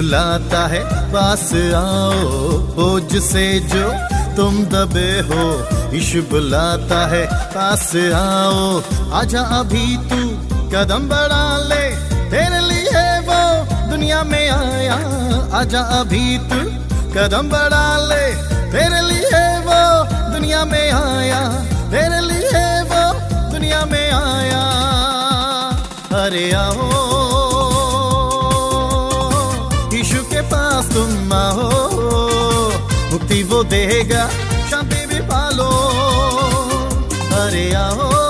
बुलाता है, पास आओ, बोझ से जो तुम दबे हो यीशु बुलाता है, पास आओ। आजा अभी तू कदम बढ़ा ले, तेरे लिए वो दुनिया में आया। आजा अभी तू कदम बढ़ा ले, तेरे लिए वो दुनिया में आया। तेरे लिए वो दुनिया में आया। अरे आओ। तुम आओ मुक्ति वो देगा शांति भी पालो। अरे आओ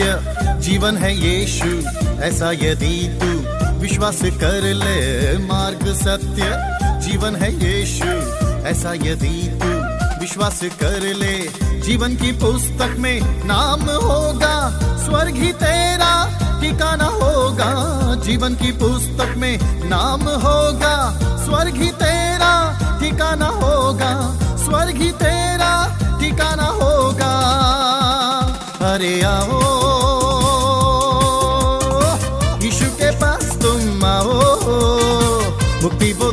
सत्य जीवन है यीशु, ऐसा यदि तू विश्वास कर ले, मार्ग सत्य जीवन है यीशु, ऐसा यदि तू विश्वास कर ले, जीवन की पुस्तक में नाम होगा, स्वर्ग ही तेरा ठिकाना होगा, जीवन की पुस्तक में नाम होगा, स्वर्ग ही तेरा ठिकाना होगा, स्वर्ग ही तेरा ठिकाना होगा। अरे आओ।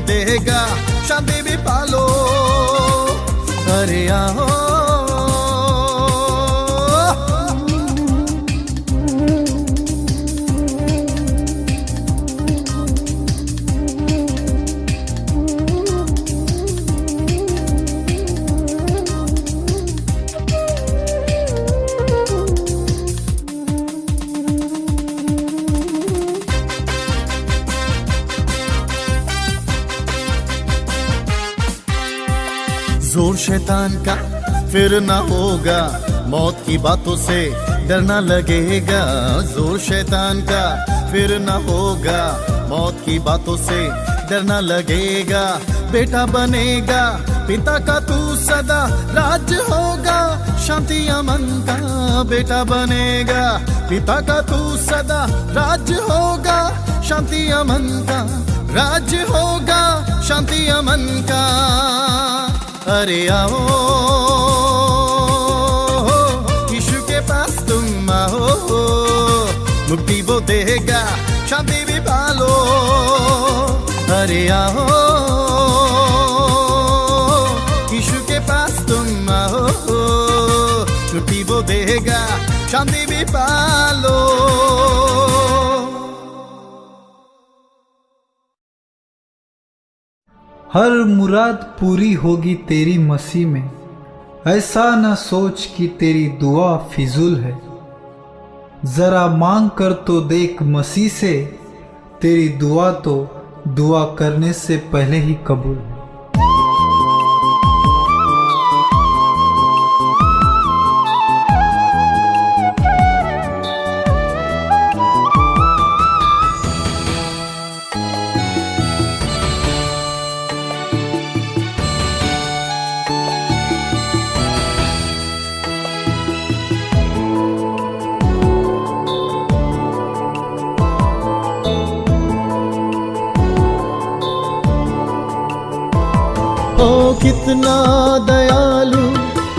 देगा शादी भी पालो। अरे आओ शैतान का फिर ना होगा। मौत की बातों से डरना लगेगा। ज़ोर शैतान का फिर ना होगा। मौत की बातों से डरना लगेगा। बेटा बनेगा, पिता का तू सदा राज होगा। शांति अमन का बेटा बनेगा। पिता का तू सदा राज होगा। शांति अमन का राज होगा। शांति अमन का अरे आओ यीशु के पास तुम आओ मुक्ति वो देगा, शांति भी पालो। अरे आओ यीशु के पास तुम आओ मुक्ति वो देगा, शांति भी पालो। हर मुराद पूरी होगी तेरी मसीह में। ऐसा न सोच कि तेरी दुआ फिजूल है। जरा मांग कर तो देख मसीह से, तेरी दुआ तो दुआ करने से पहले ही कबूल है। कितना दयालु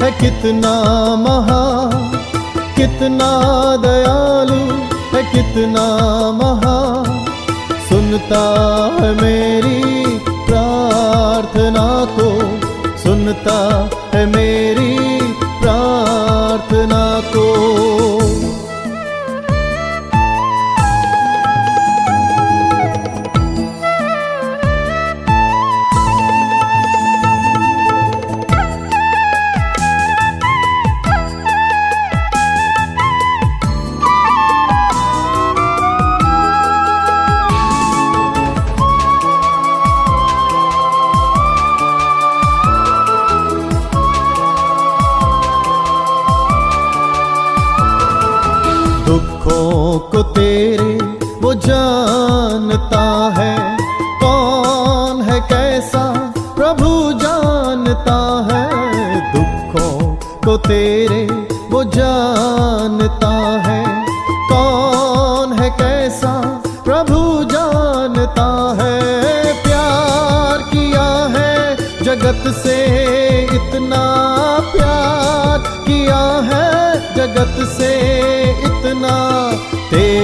है, कितना महा। कितना दयालु है, कितना महा। सुनता है मेरी प्रार्थना को, सुनता है मेरी प्रार्थना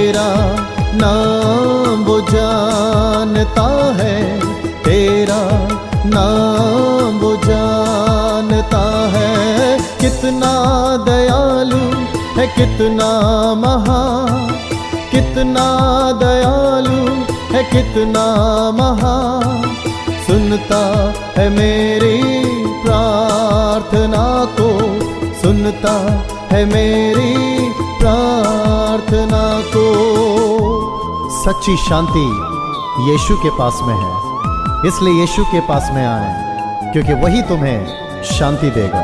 तेरा नाम वो जानता है, तेरा नाम वो जानता है। कितना दयालु है, कितना महा कितना दयालु है, कितना महा सुनता है मेरी प्रार्थना को, सुनता है मेरी प्रार्थना को। सच्ची शांति यीशु के पास में है। इसलिए यीशु के पास में आए, क्योंकि वही तुम्हें शांति देगा।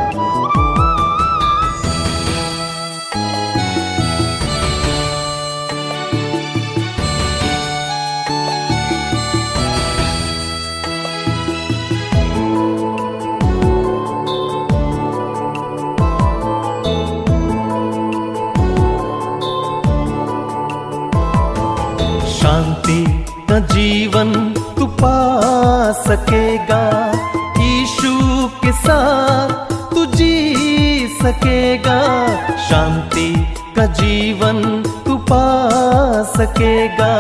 जीवन तू पा सकेगा।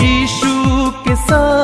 यीशु के साथ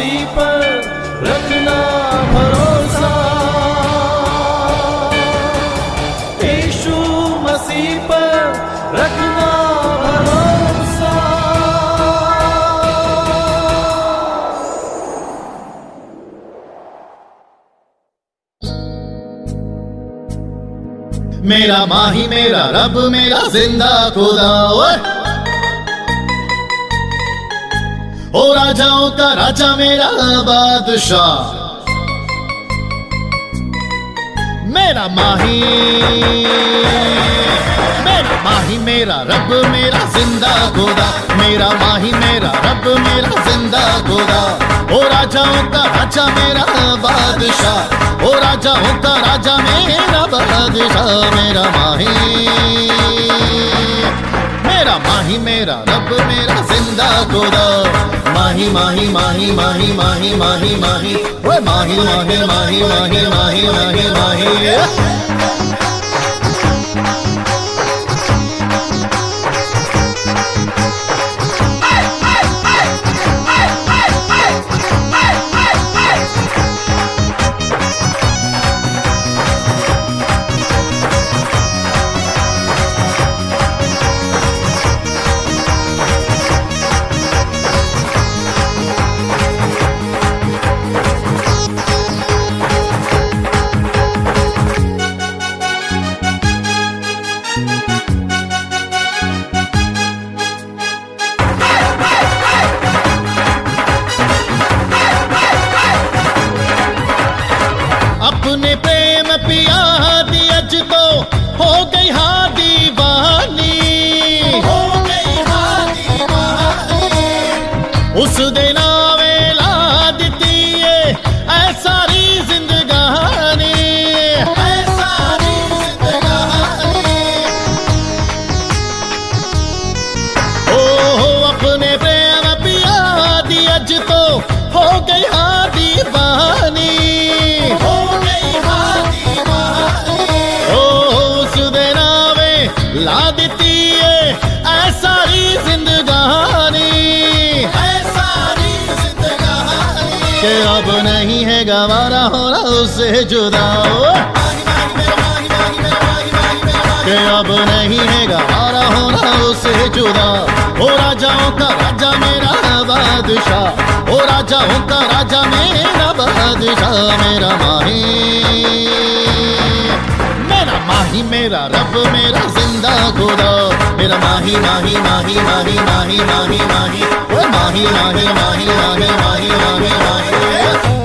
मसीह पर रखना भरोसा। यीशु मसीह पर रखना भरोसा। मेरा माही, मेरा रब, मेरा ज़िंदा खुदा, ओए। राजाओं का राजा मेरा बादशाह। मेरा माही मेरा माही, मेरा रब, मेरा ज़िंदा खुदा मेरा माही, मेरा रब, मेरा ज़िंदा खुदा ओ राजाओं का राजा मेरा बादशाह। ओ राजाओं का राजा मेरा बादशाह। मेरा माही। मेरा माही मेरा रब मेरा ज़िंदा खुदा माही माही माही माही माही माही माही माही माही माही माही माही माही माही माही अपने प्रेम पिया होना उससे जुदा के अब नहीं है गवारा होना उसे जुदा ओ राजाओं का राजा मेरा बादशाह ओ राजाओं का राजा मेरा बादशाह मेरा माही मेरा माही मेरा रब मेरा ज़िंदा खुदा मेरा माही माही माही माही माही माही माही माही माही माही माही माही माही माही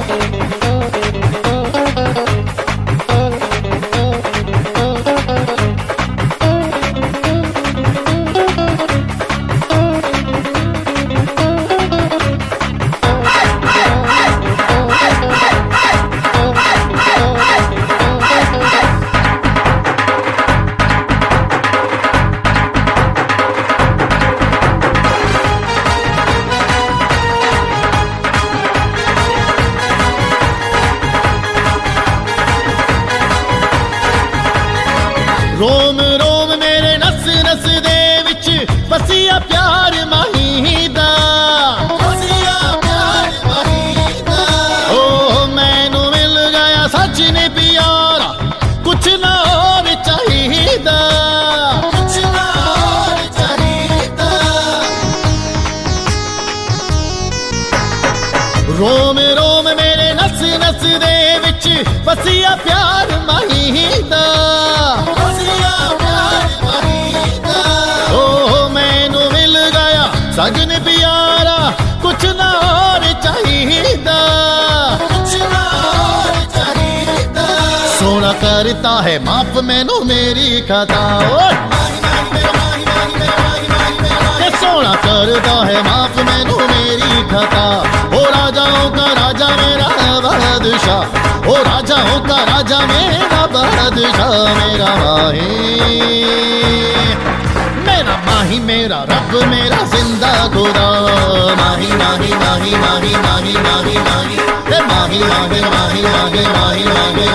है माफ़ मैनू मेरी कथा सोना करता है माफ़ मैनू मेरी कथा ओ राजाओं का राजा मेरा बादशाह ओ राजाओं का राजा मेरा बादशाह मेरा माही मेरा माही मेरा रब मेरा ज़िंदा खुदा माही माही माही माही माही माही माही माही माही माही माही माही माही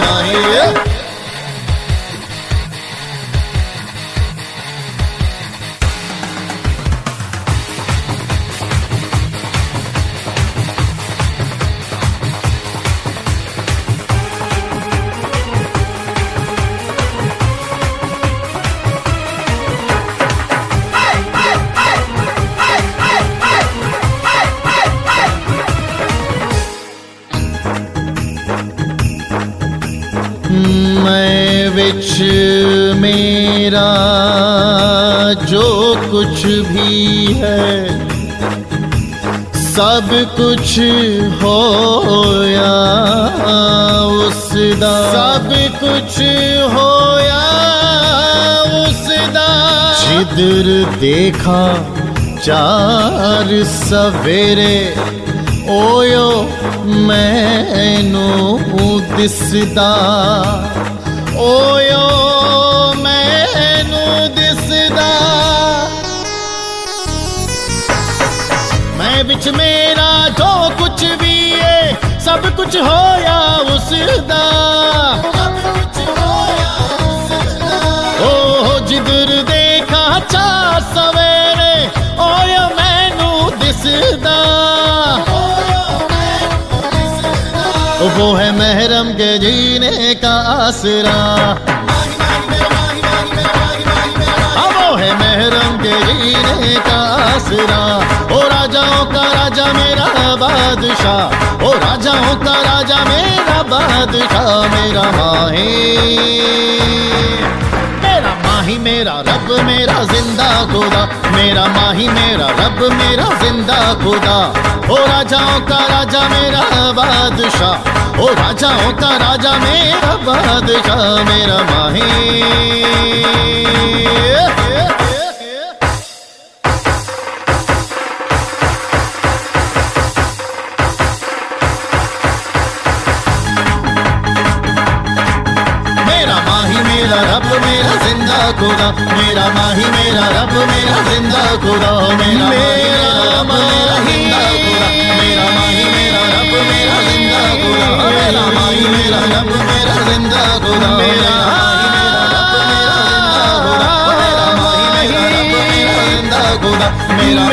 माही जो कुछ भी है सब कुछ होया उसदा। सब कुछ होया उसदा। जिधर देखा चार सवेरे ओयो मैनू दिसदा। कुछ होया उसदा ओ जिधर देखा चा सवेरे ओयो मैनू दिसदा। वो है महरम के जीने का आसरा। हाँ, वो है महरम के जीने का आसरा। ओ राजाओं का राजा मेरा बादशाह। ओ राजाओं का राजा मेरा बादशाह, मेरा माही। मेरा माही, मेरा रब, मेरा ज़िंदा खुदा। मेरा माही, मेरा रब, मेरा ज़िंदा खुदा। ओ राजाओं का राजा मेरा बादशाह। ओ राजाओं का राजा मेरा बादशाह, मेरा माही। खुदा मेरा मेरा रब मेरा ज़िंदा खुदा मेरा माही मेरा रब मेरा ज़िंदा खुदा मेरा माही मेरा रब मेरा ज़िंदा खुदा मेरा मेरा मेरा रब मेरा ज़िंदा खुदा मेरा मेरा रब मेरा ज़िंदा खुदा मेरा